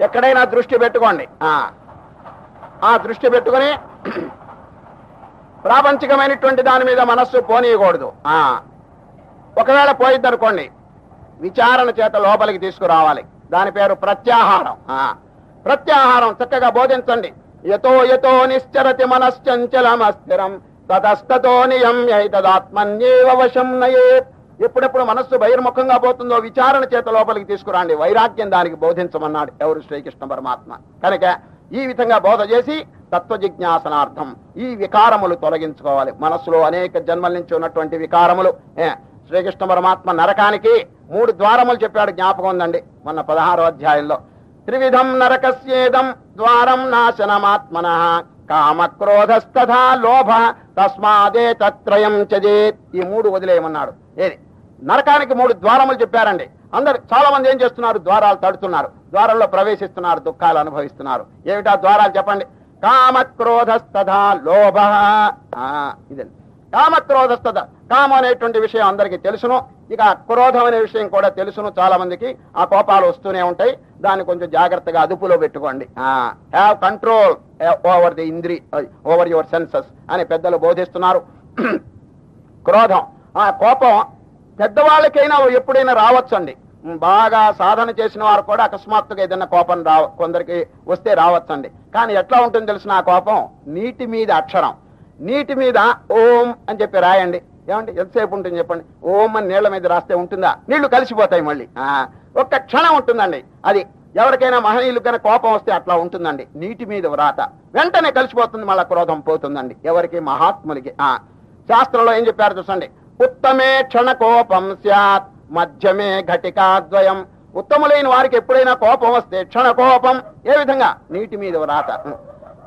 ఎక్కడైనా దృష్టి పెట్టుకోండి. ఆ. ఆ దృష్టి పెట్టుకొని ప్రాపంచికమైనటువంటి దాని మీద మనస్సు పోనీయకూడదు. ఆ. ఒకవేళ పోయిద్దనుకోండి విచారణ చేత లోపలికి తీసుకురావాలి. దాని పేరు ప్రత్యాహారం. ఆ. ప్రత్యాహారం చక్కగా బోధించండి. యతో యతో నిశ్చరతి మనశ్చంచలమస్థిరం తతస్తతో నియమ్యైతదాత్మన్యేవ వశం నయేత్. ఎప్పుడెప్పుడు మనస్సు బహిర్ముఖంగా పోతుందో విచారణ చేత లోపలికి తీసుకురండి. వైరాగ్యం దానికి బోధించమన్నాడు ఎవరు శ్రీకృష్ణ పరమాత్మ. కనుక ఈ విధంగా బోధ చేసి తత్వ జిజ్ఞాసనార్థం ఈ వికారములు తొలగించుకోవాలి. మనస్సులో అనేక జన్మల నుంచి ఉన్నటువంటి వికారములు. శ్రీకృష్ణ పరమాత్మ నరకానికి మూడు ద్వారములు చెప్పాడు జ్ఞాపకం ఉందండి మొన్న పదహారో అధ్యాయంలో. త్రివిధం నరకస్యేదం ద్వారం నాశనమాత్మన కామక్రోధస్తథా లోభ తస్మాదే తత్రయం చజేత్. ఈ మూడు వదిలేయమన్నాడు. ఏది? నరకానికి మూడు ద్వారములు చెప్పారండి. అందరు చాలా మంది ఏం చేస్తున్నారు? ద్వారాలు తడుతున్నారు. ద్వారాల్లో ప్రవేశిస్తున్నారు దుఃఖాలు అనుభవిస్తున్నారు. ఏమిటా ద్వారాలు చెప్పండి? కామక్రోధస్తథా లోభ. ఇదండి. కామక్రోధస్తథ. కామం అనేటువంటి విషయం అందరికీ తెలుసును. ఇక క్రోధం అనే విషయం కూడా తెలుసును చాలా మందికి ఆ కోపాలు వస్తూనే ఉంటాయి. దాన్ని కొంచెం జాగ్రత్తగా అదుపులో పెట్టుకోండి. హ్యావ్ కంట్రోల్ ఓవర్ ది ఇంద్రి ఓవర్ యువర్ సెన్సెస్ అని పెద్దలు బోధిస్తున్నారు. క్రోధం. ఆ కోపం పెద్దవాళ్ళకైనా ఎప్పుడైనా రావచ్చండి. బాగా సాధన చేసిన వారు కూడా అకస్మాత్తుగా ఏదైనా కోపం రావ కొందరికి వస్తే రావచ్చండి. కానీ ఎట్లా ఉంటుంది తెలిసిన ఆ కోపం? నీటి మీద అక్షరం. నీటి మీద ఓం అని చెప్పి రాయండి. ఏమండి? ఎంతసేపు ఉంటుంది చెప్పండి? ఓం అని నీళ్ళ మీద రాస్తే ఉంటుందా? నీళ్ళు కలిసిపోతాయి మళ్ళీ. ఆ, ఒక్క క్షణం ఉంటుందండి. అది ఎవరికైనా మహనీయులు కనుక కోపం వస్తే అట్లా ఉంటుందండి. నీటి మీద వ్రాత. వెంటనే కలిసిపోతుంది మళ్ళా క్రోధం పోతుందండి. ఎవరికి? మహాత్ములకి. ఆ శాస్త్రంలో ఏం చెప్పారు చూసండి? ఉత్తమే క్షణ కోపం స్యాత్. మధ్యమే ఘటికాద్వయం. ఉత్తములైన వారికి ఎప్పుడైనా కోపం వస్తే క్షణ కోపం ఏ విధంగా? నీటి మీద రాత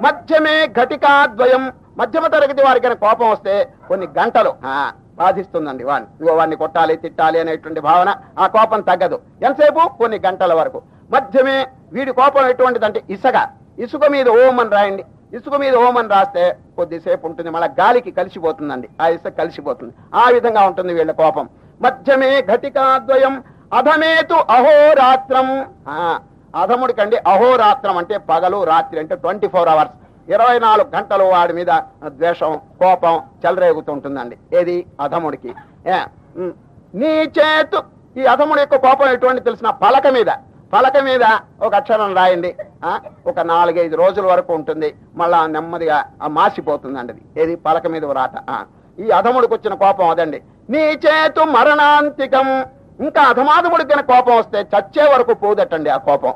మధ్యమే ఘటికాద్వయం. మధ్యమ తరగతి వారికైనా కోపం వస్తే కొన్ని గంటలు ఆ, బాధిస్తుందండి వాడిని ఇగో వాడిని కొట్టాలి తిట్టాలి అనేటువంటి భావన ఆ కోపం తగ్గదు. ఎంతసేపు? కొన్ని గంటల వరకు. మధ్యమే వీడి కోపం ఎటువంటిదంటే ఇసుక. ఇసుక మీద ఓం అని రాయండి. ఇసుక మీద ఓం రాస్తే కొద్దిసేపు ఉంటుంది మళ్ళీ గాలికి కలిసిపోతుందండి. ఆ ఇసుక కలిసిపోతుంది. ఆ విధంగా ఉంటుంది వీళ్ళ కోపం. మధ్యమే ఘటికాద్వయం అధమేతు అహోరాత్రం. అధముడికండి అహోరాత్రం అంటే పగలు రాత్రి అంటే ట్వంటీ ఫోర్ అవర్స్. ఇరవై నాలుగు గంటలు వాడి మీద ద్వేషం కోపం చెలరేగుతుంటుందండి ఏది? అధముడికి. నీ చేతు ఈ అధముడి యొక్క కోపం ఎటువంటి తెలిసిన పలక మీద? పలక మీద ఒక అక్షరం రాయండి ఒక నాలుగైదు రోజుల వరకు ఉంటుంది. మళ్ళా నెమ్మదిగా మాసిపోతుందండి అది ఏది? పలక మీద రాట ఆ, ఈ అధముడికి వచ్చిన కోపం అదండి. నీ చేతు మరణాంతికం. ఇంకా అధమాధముడికి కోపం వస్తే చచ్చే వరకు పోదటండి ఆ కోపం.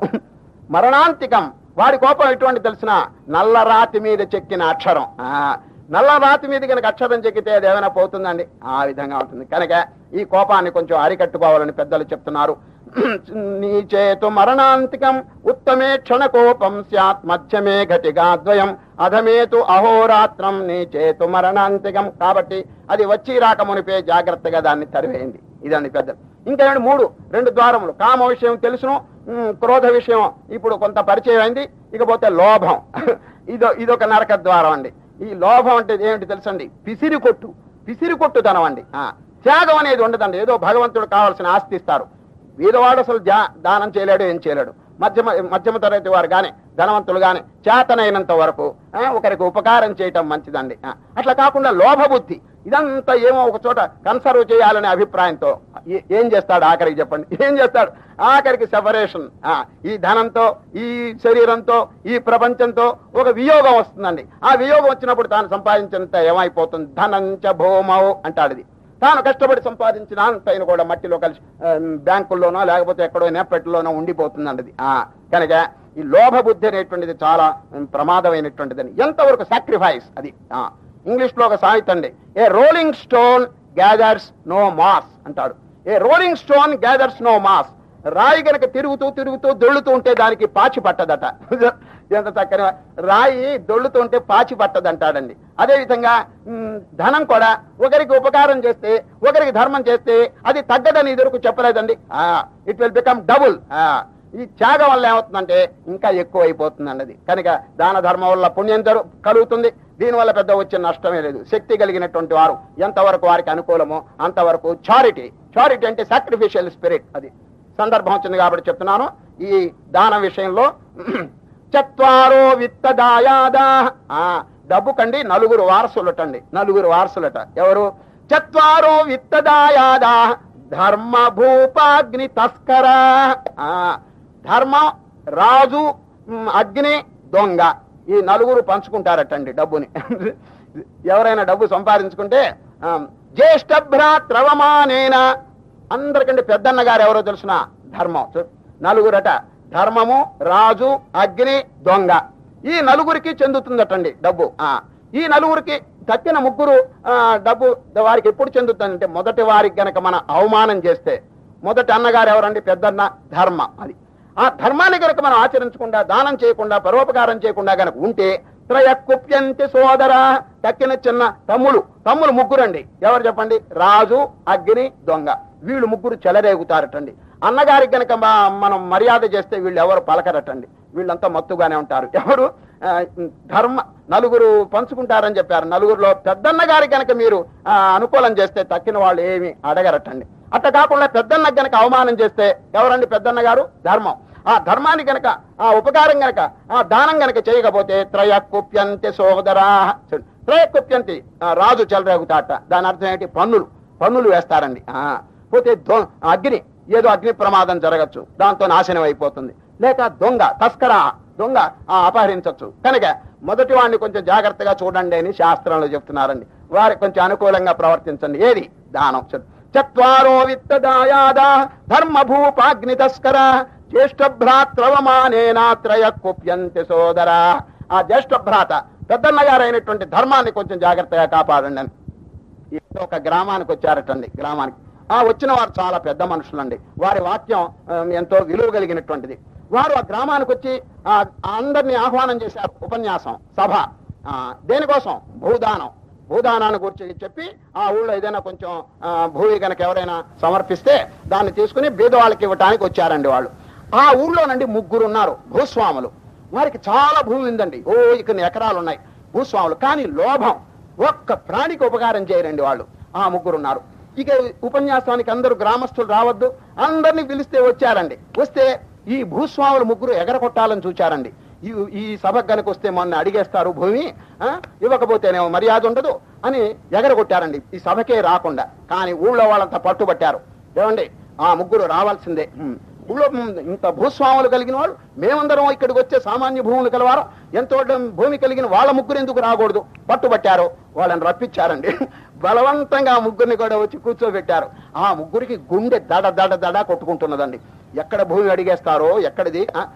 మరణాంతికం. వాడి కోపం ఎటువంటి తెలిసిన నల్ల రాతి మీద చెక్కిన అక్షరం. ఆ, నల్ల రాతి మీద కనుక అక్షరం చెక్కితే అది ఏమైనా పోతుందండి? ఆ విధంగా ఉంటుంది. కనుక ఈ కోపాన్ని కొంచెం అరికట్టుకోవాలని పెద్దలు చెప్తున్నారు. నీ చేతు మరణాంతికం ఉత్తమే క్షణ కోపం స్యాత్ మధ్యమే ఘటిగాద్వయం. అధమేతు అహోరాత్రం నీ చేతు మరణాంతికం. కాబట్టి అది వచ్చి రాక మునిపే జాగ్రత్తగా దాన్ని తరివేయండి. ఇదండి పెద్ద ఇంకా మూడు రెండు ద్వారములు. కామ విషయం తెలుసును క్రోధ విషయం ఇప్పుడు కొంత పరిచయం అయింది. ఇకపోతే లోభం. ఇదో ఇదొక నరక ద్వారం అండి. ఈ లోభం అంటే ఏమిటి తెలుసండి? పిసిరి కొట్టు. పిసిరి కొట్టుదనం అండి. త్యాగం అనేది ఉండదండి. ఏదో భగవంతుడు కావాల్సిన ఆస్తి ఇస్తారు. వీరవాడు అసలు దానం చేయలేడు ఏం చేయలేడు. మధ్యమ మధ్యమ తరగతి వారు కానీ ధనవంతులు కానీ చేతనైనంత వరకు ఒకరికి ఉపకారం చేయటం మంచిదండి. అట్లా కాకుండా లోభబుద్ధి. ఇదంతా ఏమో ఒక చోట కన్సర్వ్ చేయాలనే అభిప్రాయంతో ఏం చేస్తాడు ఆఖరికి చెప్పండి. ఏం చేస్తాడు? ఆఖరికి సెపరేషన్ ఈ ధనంతో ఈ శరీరంతో ఈ ప్రపంచంతో ఒక వియోగం వస్తుందండి. ఆ వియోగం వచ్చినప్పుడు తాను సంపాదించినంత ఏమైపోతుంది? ధనంచ భూమవు అంటాడు ఇది. తాను కష్టపడి సంపాదించిన అంతైన కూడా మట్టిలో కలిసి బ్యాంకుల్లోనో లేకపోతే ఎక్కడో నేపట్లోనో ఉండిపోతుందండి కనుక ఈ లోభ బుద్ధి అనేటువంటిది చాలా ప్రమాదమైనటువంటిదని. ఎంతవరకు సాక్రిఫైస్ అది? ఇంగ్లీష్లో ఒక సామెత అండి a rolling stone gathers no moss అంటాడు. A rolling stone gathers no moss రాయి గనక తిరుగుతూ తిరుగుతూ దొళ్ళుతూ ఉంటే దానికి పాచి పట్టదట. ఎంత చక్కని రాయి దొళ్ళుతుంటే పాచి పట్టదంటాడండి. అదే విధంగా ధనం కూడా ఒకరికి ఉపకారం చేస్తే ఒకరికి ధర్మం చేస్తే అది తగ్గదని ఇదివరకు చెప్పలేదండి. ఇట్ విల్ బికమ్ డబుల్ ఈ త్యాగం వల్ల ఏమవుతుందంటే ఇంకా ఎక్కువ అయిపోతుందండి అది కనుక దాన ధర్మం వల్ల పుణ్యం కలుగుతుంది. దీనివల్ల పెద్ద వచ్చే నష్టమే లేదు. శక్తి కలిగినటువంటి వారు ఎంతవరకు వారికి అనుకూలమో అంతవరకు చారిటీ చారిటీ అంటే సాక్రిఫిషియల్ స్పిరిట్ అది. సందర్భం వచ్చింది కాబట్టి చెప్తున్నాను. ఈ దాన విషయంలో చత్వారో విత్తదాయాదా. ఆ, డబ్బు కండి నలుగురు వారసులటండి. నలుగురు వారసులట. ఎవరు? చత్వారో విత్తదాయాదా. ధర్మ భూపాగ్ని తస్కర. ఆ, ధర్మ రాజు అగ్ని దొంగ. ఈ నలుగురు పంచుకుంటారటండి డబ్బుని. ఎవరైనా డబ్బు సంపాదించుకుంటే జ్యేష్ఠ భ్రాత్రవమానేన అందరికంటే పెద్దన్న గారు ఎవరో తెలుసిన? ధర్మం. నలుగురట. ధర్మము రాజు అగ్ని దొంగ. ఈ నలుగురికి చెందుతుందటండి డబ్బు. ఆ ఈ నలుగురికి తక్కిన ముగ్గురు ఆ, డబ్బు వారికి ఎప్పుడు చెందుతుందంటే మొదటి వారికి గనక మనం అవమానం చేస్తే. మొదటి అన్నగారు ఎవరండి? పెద్దన్న ధర్మ అది. ఆ ధర్మాన్ని గనక మనం ఆచరించకుండా దానం చేయకుండా పరోపకారం చేయకుండా గనక ఉంటే త్రయ కుప్యంతి సోదర తక్కిన చిన్న తమ్ములు. తమ్ములు ముగ్గురండి. ఎవరు చెప్పండి? రాజు అగ్ని దొంగ. వీళ్ళు ముగ్గురు చెలరేగుతారటండి. అన్నగారికి కనుక మనం మర్యాద చేస్తే వీళ్ళు ఎవరు పలకరటండి. వీళ్ళంతా మత్తుగానే ఉంటారు. ఎవరు? ధర్మ నలుగురు పంచుకుంటారని చెప్పారు. నలుగురిలో పెద్దన్న గారికి కనుక మీరు అనుకూలం చేస్తే తక్కిన వాళ్ళు ఏమి అడగరటండి. అట్ట కాకుండా పెద్దన్న గనక అవమానం చేస్తే ఎవరండి పెద్దన్న గారు ధర్మం. ఆ ధర్మాన్ని గనక ఆ ఉపకారం గనక ఆ దానం గనక చేయకపోతే త్రయ కుప్యంతి సోదరా త్రయ కుప్యంతి రాజు చెలరేగుతాట. దాని అర్థం ఏంటి? పన్నులు. పన్నులు వేస్తారండి. పోతే అగ్ని. ఏదో అగ్ని ప్రమాదం జరగచ్చు. దాంతో నాశనం అయిపోతుంది. లేక దొంగ తస్కరా దొంగ అపహరించవచ్చు కనుక మొదటి వాడిని కొంచెం జాగ్రత్తగా చూడండి అని శాస్త్రంలో చెప్తున్నారండి. వారికి కొంచెం అనుకూలంగా ప్రవర్తించండి. ఏది? దానం చత్వారో విత్తదాయాద ధర్మ భూపాగ్ని తస్కర జ్యేష్ఠ భ్రాత్రవమానేనాత్రయ కుప్యంతి సోదరా. ఆ జ్యేష్ఠ భ్రాత పెద్దన్న గారైనటువంటి ధర్మాన్ని కొంచెం జాగ్రత్తగా కాపాడండి అని. ఒక గ్రామానికి వచ్చారటండి. గ్రామానికి ఆ వచ్చిన వారు చాలా పెద్ద మనుషులండి. వారి వాక్యం ఎంతో విలువ కలిగినటువంటిది. వారు ఆ గ్రామానికి వచ్చి అందరినీ ఆహ్వానం చేశారు ఉపన్యాసం సభ దేనికోసం? భూదానం. భూదానాన్ని గురించి చెప్పి ఆ ఊళ్ళో ఏదైనా కొంచెం భూమి కనుక ఎవరైనా సమర్పిస్తే దాన్ని తీసుకుని బీదవాళ్ళకి ఇవ్వటానికి వచ్చారండి వాళ్ళు. ఆ ఊళ్ళోనండి ముగ్గురు ఉన్నారు భూస్వాములు. వారికి చాలా భూమి ఉందండి. ఓ ఇక్కడ ఎకరాలు ఉన్నాయి భూస్వాములు. కానీ లోభం ఒక్క ప్రాణికి ఉపకారం చేయరండి వాళ్ళు. ఆ ముగ్గురు ఉన్నారు. ఇక ఉపన్యాసానికి అందరూ గ్రామస్తులు రావద్దు. అందరినీ పిలిస్తే వచ్చారండి. వస్తే ఈ భూస్వాములు ముగ్గురు ఎగరకొట్టాలని చూచారండి. ఈ ఈ సభకు గనుక వస్తే మొన్న అడిగేస్తారు భూమి ఆ, ఇవ్వకపోతేనేమో మర్యాద ఉండదు అని ఎగరగొట్టారండి. ఈ సభకే రాకుండా. కానీ ఊళ్ళో వాళ్ళంతా పట్టుబట్టారు. ఏమండి? ఆ ముగ్గురు రావాల్సిందే. ఊళ్ళో ఇంత భూస్వాములు కలిగిన వాళ్ళు మేమందరం ఇక్కడికి వచ్చే సామాన్య భూములు కలవారు? ఎంతో భూమి కలిగిన వాళ్ళ ముగ్గురు ఎందుకు రాకూడదు? పట్టుబట్టారు. వాళ్ళని రప్పించారండి. బలవంతంగా ఆ ముగ్గురిని కూడా వచ్చి కూర్చోబెట్టారు. ఆ ముగ్గురికి గుండె దడ దడ దడ కొట్టుకుంటున్నదండి. ఎక్కడ భూమి అడిగేస్తారో ఎక్కడిది? ఆ,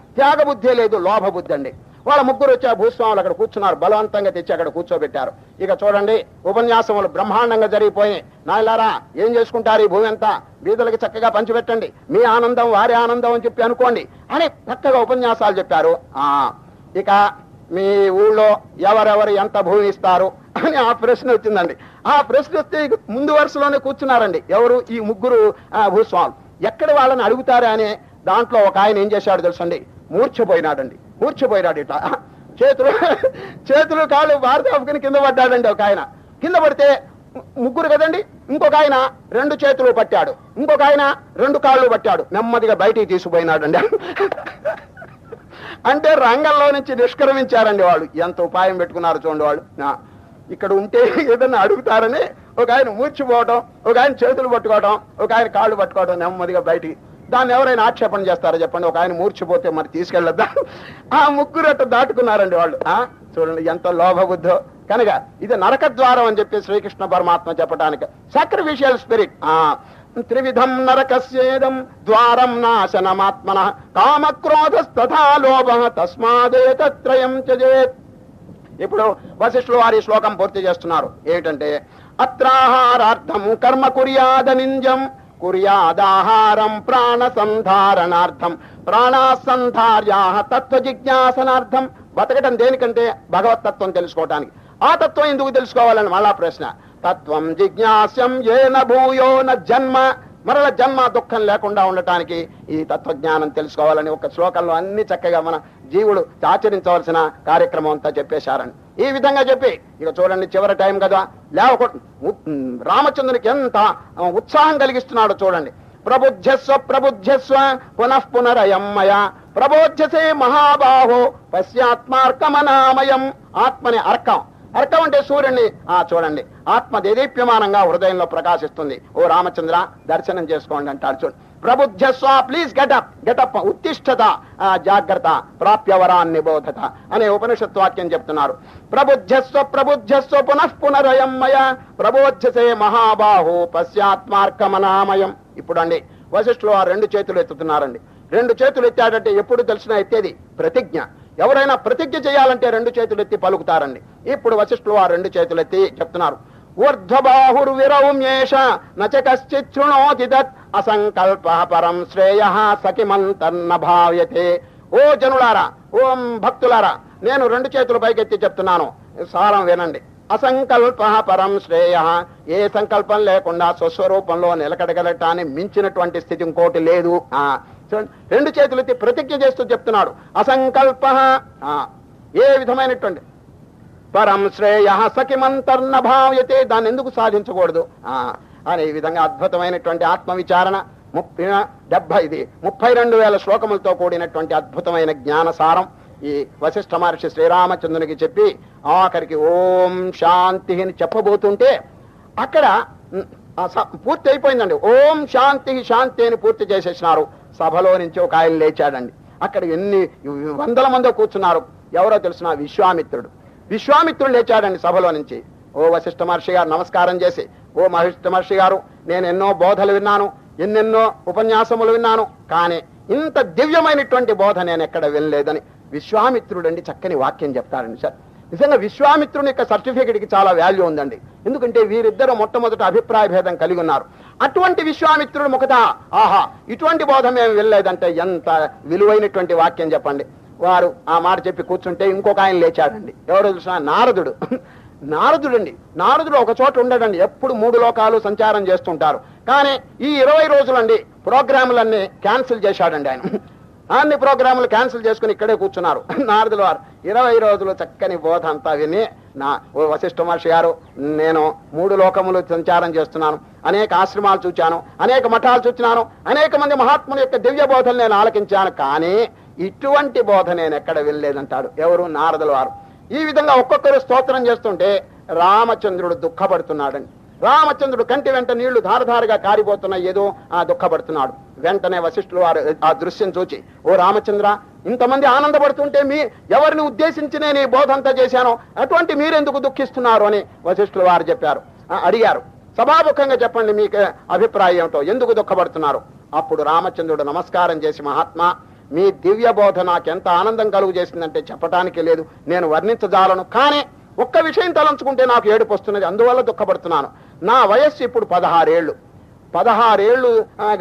లేదు లోభ బుద్ధి అండి వాళ్ళ ముగ్గురు వచ్చి ఆ భూస్వాములు అక్కడ కూర్చున్నారు బలవంతంగా తెచ్చి అక్కడ కూర్చోబెట్టారు. ఇక చూడండి ఉపన్యాసములు బ్రహ్మాండంగా జరిగిపోయి నాయలారా ఏం చేసుకుంటారు ఈ భూమి అంతా? బీదలకి చక్కగా పంచిపెట్టండి. మీ ఆనందం వారి ఆనందం అని చెప్పి అనుకోండి. అని చక్కగా ఉపన్యాసాలు చెప్పారు. ఆ ఇక మీ ఊళ్ళో ఎవరెవరు ఎంత భూమి ఇస్తారు? అని ఆ ప్రశ్న వచ్చిందండి. ఆ ప్రశ్న వస్తే ముందు వరుసలోనే కూర్చున్నారండి. ఎవరు? ఈ ముగ్గురు ఆ, భూస్వాములు. ఎక్కడ వాళ్ళని అడుగుతారా అనే దాంట్లో ఒక ఆయన ఏం చేశాడు తెలుసండి? మూర్ఛపోయినాడండి. మూర్చిపోయాడు ఇట్లా. చేతులు చేతులు కాళ్ళు భారతాపుకుని కింద పడ్డాడండి ఒక ఆయన. కింద పడితే ముగ్గురు కదండి? ఇంకొక ఆయన రెండు చేతులు పట్టాడు. ఇంకొక ఆయన రెండు కాళ్ళు పట్టాడు. నెమ్మదిగా బయటికి తీసుకుపోయినాడండి. అంటే రంగంలో నుంచి నిష్క్రమించారండి వాళ్ళు. ఎంత ఉపాయం పెట్టుకున్నారు చూడండి వాళ్ళు. ఇక్కడ ఉంటే ఏదన్నా అడుగుతారని ఒక ఆయన మూర్చిపోవటం ఒక ఆయన చేతులు పట్టుకోవటం ఒక ఆయన కాళ్ళు పట్టుకోవటం నెమ్మదిగా బయటికి దాన్ని ఎవరైనా ఆక్షేపణ చేస్తారా చెప్పండి? ఒక ఆయన మూర్చిపోతే మరి తీసుకెళ్ళొద్దా? ఆ ముగ్గురు అట్ట దాటుకున్నారండి వాళ్ళు. చూడండి ఎంత లోభబుద్ధో కనుక ఇది నరక ద్వారం అని చెప్పి శ్రీకృష్ణ పరమాత్మ చెప్పడానికి సాక్రిఫిషియల్ స్పిరిట్ ఆ. త్రివిధం నరకస్యేదం ద్వారం నాశనమాత్మన. కామక్రోధస్తథా లోభ తస్మాదేతత్రయం త్యజేత్. ఇప్పుడు వశిష్ఠులు వారి శ్లోకం పూర్తి చేస్తున్నారు. ఏమిటంటే అత్రాహారార్థం కర్మ కుర్యాదనింజం కుర్యాదాహారం ప్రాణ సంధారణార్థం ప్రాణాసంధార్యా తత్వ జిజ్ఞాసనార్థం బతకటం దేనికంటే భగవతత్వం తెలుసుకోవటానికి. ఆ తత్వం ఎందుకు తెలుసుకోవాలని మళ్ళా ప్రశ్న. తత్వం జిజ్ఞాస్యం ఏన భూయో న జన్మ. మరల జన్మ దుఃఖం లేకుండా ఉండటానికి ఈ తత్వజ్ఞానం తెలుసుకోవాలని ఒక శ్లోకంలో అన్ని చక్కగా మన జీవుడు ఆచరించవలసిన కార్యక్రమం అంతా చెప్పేశారని. ఈ విధంగా చెప్పి ఇక చూడండి చివరి టైం కదా లేవకూ రామచంద్రునికి ఎంత ఉత్సాహం కలిగిస్తున్నాడో చూడండి. ప్రబుద్ధస్వ ప్రబుద్ధస్వ పునః పునరయమ్మయ. ప్రబోధ్యసే మహాబాహో పశ్చాత్మార్కమనామయం. ఆత్మని అర్కం. అర్కం అంటే సూర్యుడిని ఆ చూడండి. ఆత్మ దేదీప్యమానంగా హృదయంలో ప్రకాశిస్తుంది. ఓ రామచంద్ర దర్శనం చేసుకోండి అంటాడు. చూడండి ప్రబుద్ధస్వ please get up get up ఉత్తిష్టత జాగ్రత్త ప్రాప్యవరాన్ నిబోధత అనే ఉపనిషత్ వాక్యం చెప్తున్నారు. ప్రబుద్ధస్వ ప్రబుద్ధస్వ పునః పునరయమ్మయ ప్రబోధ్యసే మహాబాహు పశ్చాత్మార్కమనామయం. ఇప్పుడు అండి వశిష్ఠులు ఆ రెండు చేతులు ఎత్తుతున్నారండి. రెండు చేతులు ఎత్తాడంటే ఎప్పుడు తెలిసినా ఎత్తేది? ప్రతిజ్ఞ. ఎవరైనా ప్రతిజ్ఞ చేయాలంటే రెండు చేతులెత్తి పలుకుతారండి. ఇప్పుడు వశిష్ఠులు ఆ రెండు చేతులెత్తి చెప్తున్నారు. ఊర్ధ్వబాహుర్విరౌమ్యేష నచ కశ్చిత్ శృణోతి దత్ అసంకల్ప పరం శ్రేయ సఖిమంతన్న భావ్యతే. ఓ జనులారా ఓం భక్తులారా నేను రెండు చేతులు పైకెత్తి చెప్తున్నాను. సారం వినండి. అసంకల్ప పరం శ్రేయ ఏ సంకల్పం లేకుండా స్వస్వరూపంలో నిలకడగలటాన్ని మించినటువంటి స్థితి ఇంకోటి లేదు. ఆ రెండు చేతులెత్తి ప్రతిజ్ఞ చేస్తూ చెప్తున్నాడు. అసంకల్ప. ఏ విధమైనటువంటి? పరం శ్రేయ సఖిమంతర్న భావ్యతే దాన్ని ఎందుకు సాధించకూడదు? అని ఈ విధంగా అద్భుతమైనటువంటి ఆత్మవిచారణ ముప్పై డెబ్బై ఇది ముప్పై రెండు వేల శ్లోకములతో కూడినటువంటి అద్భుతమైన జ్ఞానసారం ఈ వశిష్ఠ మహర్షి శ్రీరామచంద్రునికి చెప్పి ఆఖరికి ఓం శాంతి అని చెప్పబోతుంటే అక్కడ పూర్తి అయిపోయిందండి. ఓం శాంతి శాంతి అని పూర్తి చేసేసినారు. సభలో నుంచి ఒక ఆయన లేచాడండి. అక్కడ ఎన్ని వందల మంది కూర్చున్నారు. ఎవరో తెలిసిన విశ్వామిత్రుడు. విశ్వామిత్రుడు లేచాడండి సభలో నుంచి. ఓ వశిష్ఠ మహర్షి గారు నమస్కారం చేసి ఓ మహిష్ఠ మహర్షి గారు నేను ఎన్నో బోధలు విన్నాను ఎన్నెన్నో ఉపన్యాసములు విన్నాను కానీ ఇంత దివ్యమైనటువంటి బోధ నేను ఎక్కడ వినలేదని విశ్వామిత్రుడండి చక్కని వాక్యం చెప్తారండి సార్. నిజంగా విశ్వామిత్రుని యొక్క సర్టిఫికెట్కి చాలా వాల్యూ ఉందండి. ఎందుకంటే వీరిద్దరు మొట్టమొదట అభిప్రాయ భేదం కలిగి ఉన్నారు. అటువంటి విశ్వామిత్రుడు ముఖత ఆహా ఇటువంటి బోధ మేము వెళ్ళలేదంటే ఎంత విలువైనటువంటి వాక్యం చెప్పండి. వారు ఆ మాట చెప్పి కూర్చుంటే ఇంకొక ఆయన లేచాడండి. ఎవరు చూసినా నారదుడు. నారదుడండి. నారదుడు ఒక చోట ఉండడండి. ఎప్పుడు మూడు లోకాలు సంచారం చేస్తుంటారు. కానీ ఈ ఇరవై రోజులండి ప్రోగ్రాములన్నీ క్యాన్సిల్ చేశాడండి ఆయన. అన్ని ప్రోగ్రాములు క్యాన్సిల్ చేసుకుని ఇక్కడే కూర్చున్నారు. నారదుల వారు ఇరవై రోజులు చక్కని బోధ అంతా విని నా వశిష్ఠ మహర్షి గారు నేను మూడు లోకములు సంచారం చేస్తున్నాను. అనేక ఆశ్రమాలు చూచాను అనేక మఠాలు చూచినాను అనేక మంది మహాత్ముల యొక్క దివ్య బోధలు నేను ఆలకించాను. కానీ ఇటువంటి బోధ నేను ఎక్కడ వెళ్ళలేదంటాడు ఎవరు? నారదుల వారు. ఈ విధంగా ఒక్కొక్కరు స్తోత్రం చేస్తుంటే రామచంద్రుడు దుఃఖపడుతున్నాడండి. రామచంద్రుడు కంటి వెంట నీళ్ళు ధారధారగా కారిపోతున్నాయి. ఏదో ఆ దుఃఖపడుతున్నాడు. వెంటనే వశిష్ఠులు వారు ఆ దృశ్యం చూచి ఓ రామచంద్ర ఇంతమంది ఆనందపడుతుంటే మీ ఎవరిని ఉద్దేశించి నేను ఈ బోధంతా చేశాను? చేశానో అటువంటి మీరెందుకు దుఃఖిస్తున్నారు? అని వశిష్ఠులు వారు చెప్పారు. అడిగారు. సభాముఖంగా చెప్పండి మీకు అభిప్రాయం ఏమిటో? ఎందుకు దుఃఖపడుతున్నారు? అప్పుడు రామచంద్రుడు నమస్కారం చేసి మహాత్మా మీ దివ్య బోధ నాకెంత ఆనందం కలుగు చేసిందంటే చెప్పటానికి లేదు. నేను వర్ణించజాలను. కానీ ఒక్క విషయం తలంచుకుంటే నాకు ఏడుపు వస్తున్నది. అందువల్ల దుఃఖపడుతున్నాను. నా వయస్సు ఇప్పుడు పదహారేళ్ళు. పదహారేళ్ళు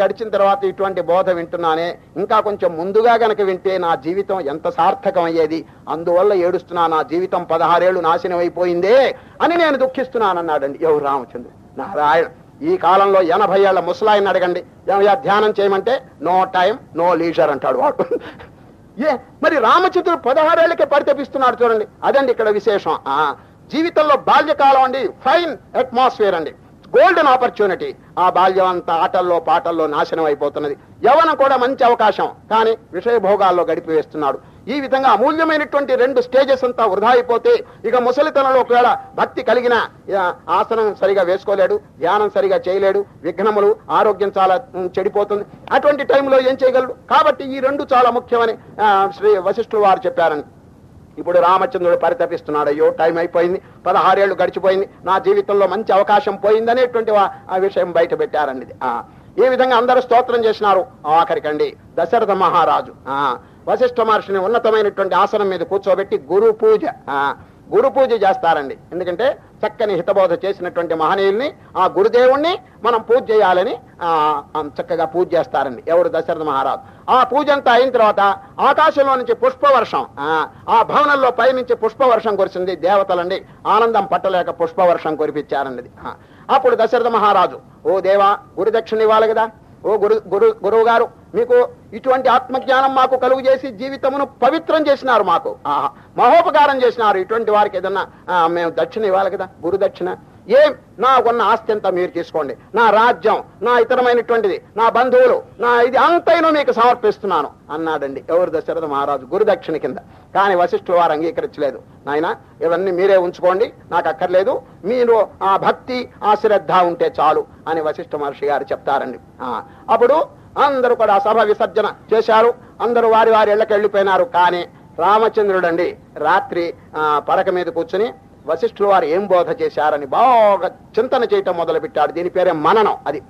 గడిచిన తర్వాత ఇటువంటి బోధ వింటున్నానే. ఇంకా కొంచెం ముందుగా గనక వింటే నా జీవితం ఎంత సార్థకం అయ్యేది? అందువల్ల ఏడుస్తున్నా నా జీవితం పదహారేళ్ళు నాశనం అయిపోయిందే అని నేను దుఃఖిస్తున్నానన్నాడండి. ఎవరు రామచంద్రుడు నారాయణ ఈ కాలంలో ఎనభై ఏళ్ళ ముసలాయిని అడగండి. ఏమయ్యా ధ్యానం చేయమంటే నో టైం నో లీజర్ అంటాడు వాడు. ఏ మరి రామచంద్రుడు పదహారేళ్ళకే పరితపిస్తున్నాడు చూడండి. అదండి ఇక్కడ విశేషం. జీవితంలో బాల్యకాలం అండి. ఫైన్ అట్మాస్ఫియర్ అండి. గోల్డెన్ ఆపర్చునిటీ ఆ బాల్యం అంతా ఆటల్లో పాటల్లో నాశనం అయిపోతున్నది. యవనం కూడా మంచి అవకాశం. కానీ విషయభోగాల్లో గడిపి వేస్తున్నాడు. ఈ విధంగా అమూల్యమైనటువంటి రెండు స్టేజెస్ అంతా వృధా అయిపోతే ఇక ముసలితనంలో ఒకవేళ భక్తి కలిగిన ఆసనం సరిగా వేసుకోలేడు ధ్యానం సరిగా చేయలేడు విఘ్నములు ఆరోగ్యం చాలా చెడిపోతుంది. అటువంటి టైంలో ఏం చేయగలడు? కాబట్టి ఈ రెండు చాలా ముఖ్యమని శ్రీ వశిష్ఠులు వారు చెప్పారని. ఇప్పుడు రామచంద్రుడు పరితపిస్తున్నాడు అయ్యో టైం అయిపోయింది పదహారేళ్ళు గడిచిపోయింది నా జీవితంలో మంచి అవకాశం పోయిందనేటువంటి వా- ఆ విషయం బయట పెట్టారండి ఈ విధంగా అందరూ స్తోత్రం చేసినారు? ఆఖరికండి దశరథ మహారాజు. ఆ వశిష్ఠ మహర్షిని ఉన్నతమైనటువంటి ఆసనం మీద కూర్చోబెట్టి గురు పూజ. ఆ గురు పూజ చేస్తారండి. ఎందుకంటే చక్కని హితబోధ చేసినటువంటి మహనీయుల్ని ఆ గురుదేవుణ్ణి మనం పూజ చేయాలని ఆ చక్కగా పూజ చేస్తారండి. ఎవరు దశరథ మహారాజు. ఆ పూజ అంతా అయిన తర్వాత ఆకాశంలో నుంచి పుష్పవర్షం ఆ ఆ భవనంలో పై నుంచి పుష్పవర్షం కురిసింది దేవతలండి. ఆనందం పట్టలేక పుష్పవర్షం కురిపించారండి. అప్పుడు దశరథ మహారాజు ఓ దేవా గురుదక్షిణ ఇవ్వాలి కదా. ఓ గురు గురు గురువు గారు మీకు ఇటువంటి ఆత్మజ్ఞానం మాకు కలుగు చేసి జీవితమును పవిత్రం చేసినారు మాకు. ఆహా, మహోపకారం చేసినారు. ఇటువంటి వారికి ఏదన్నా మేము దక్షిణ ఇవ్వాలి కదా గురు దక్షిణ. ఏం? నాకున్న ఆస్తి అంతా మీరు తీసుకోండి. నా రాజ్యం నా ఇతరమైనటువంటిది నా బంధువులు నా ఇది అంతైనా మీకు సమర్పిస్తున్నాను అన్నాడండి. ఎవరు దశరథ మహారాజు? గురుదక్షిణ కింద. కానీ వశిష్ఠుల వారు అంగీకరించలేదు. నాయన ఇవన్నీ మీరే ఉంచుకోండి నాకు అక్కర్లేదు. మీరు ఆ భక్తి ఆ శ్రద్ధ ఉంటే చాలు అని వశిష్ఠ మహర్షి గారు చెప్తారండి. ఆ, అప్పుడు అందరూ కూడా సభ విసర్జన చేశారు. అందరూ వారి వారి ఇళ్ళకి వెళ్ళిపోయినారు. కానీ రామచంద్రుడండి రాత్రి ఆ, పడక మీద కూర్చుని వశిష్ఠులు వారు ఏం బోధ చేశారని బాగా చింతన చేయటం మొదలుపెట్టాడు. దీని పేరే మననం. అది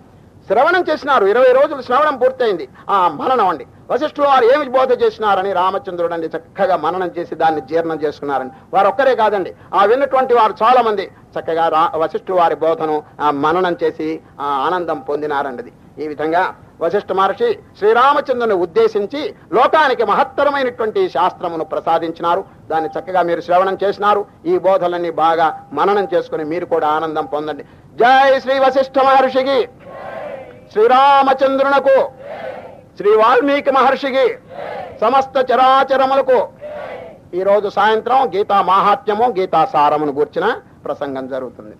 శ్రవణం చేసినారు. ఇరవై రోజులు శ్రవణం పూర్తయింది. ఆ మననం అండి. వశిష్ఠులు వారు ఏమి బోధ చేసినారని రామచంద్రుడు అండి చక్కగా మననం చేసి దాన్ని జీర్ణం చేసుకున్నారని. వారు ఒక్కరే కాదండి. ఆ విన్నటువంటి వారు చాలా మంది చక్కగా రా వశిష్ఠుల వారి బోధను ఆ మననం చేసి ఆ ఆనందం పొందినారండి ఈ విధంగా వశిష్ఠ మహర్షి శ్రీరామచంద్రుని ఉద్దేశించి లోకానికి మహత్తరమైనటువంటి శాస్త్రమును ప్రసాదించినారు. దాన్ని చక్కగా మీరు శ్రవణం చేసినారు. ఈ బోధలన్నీ బాగా మననం చేసుకుని మీరు కూడా ఆనందం పొందండి. జై శ్రీ వశిష్ఠ మహర్షికి. శ్రీరామచంద్రునకు. శ్రీ వాల్మీకి మహర్షికి సమస్త చరాచరములకు ఈరోజు సాయంత్రం గీతా మాహాత్మ్యము గీతా సారమును గూర్చిన ప్రసంగం జరుగుతుంది.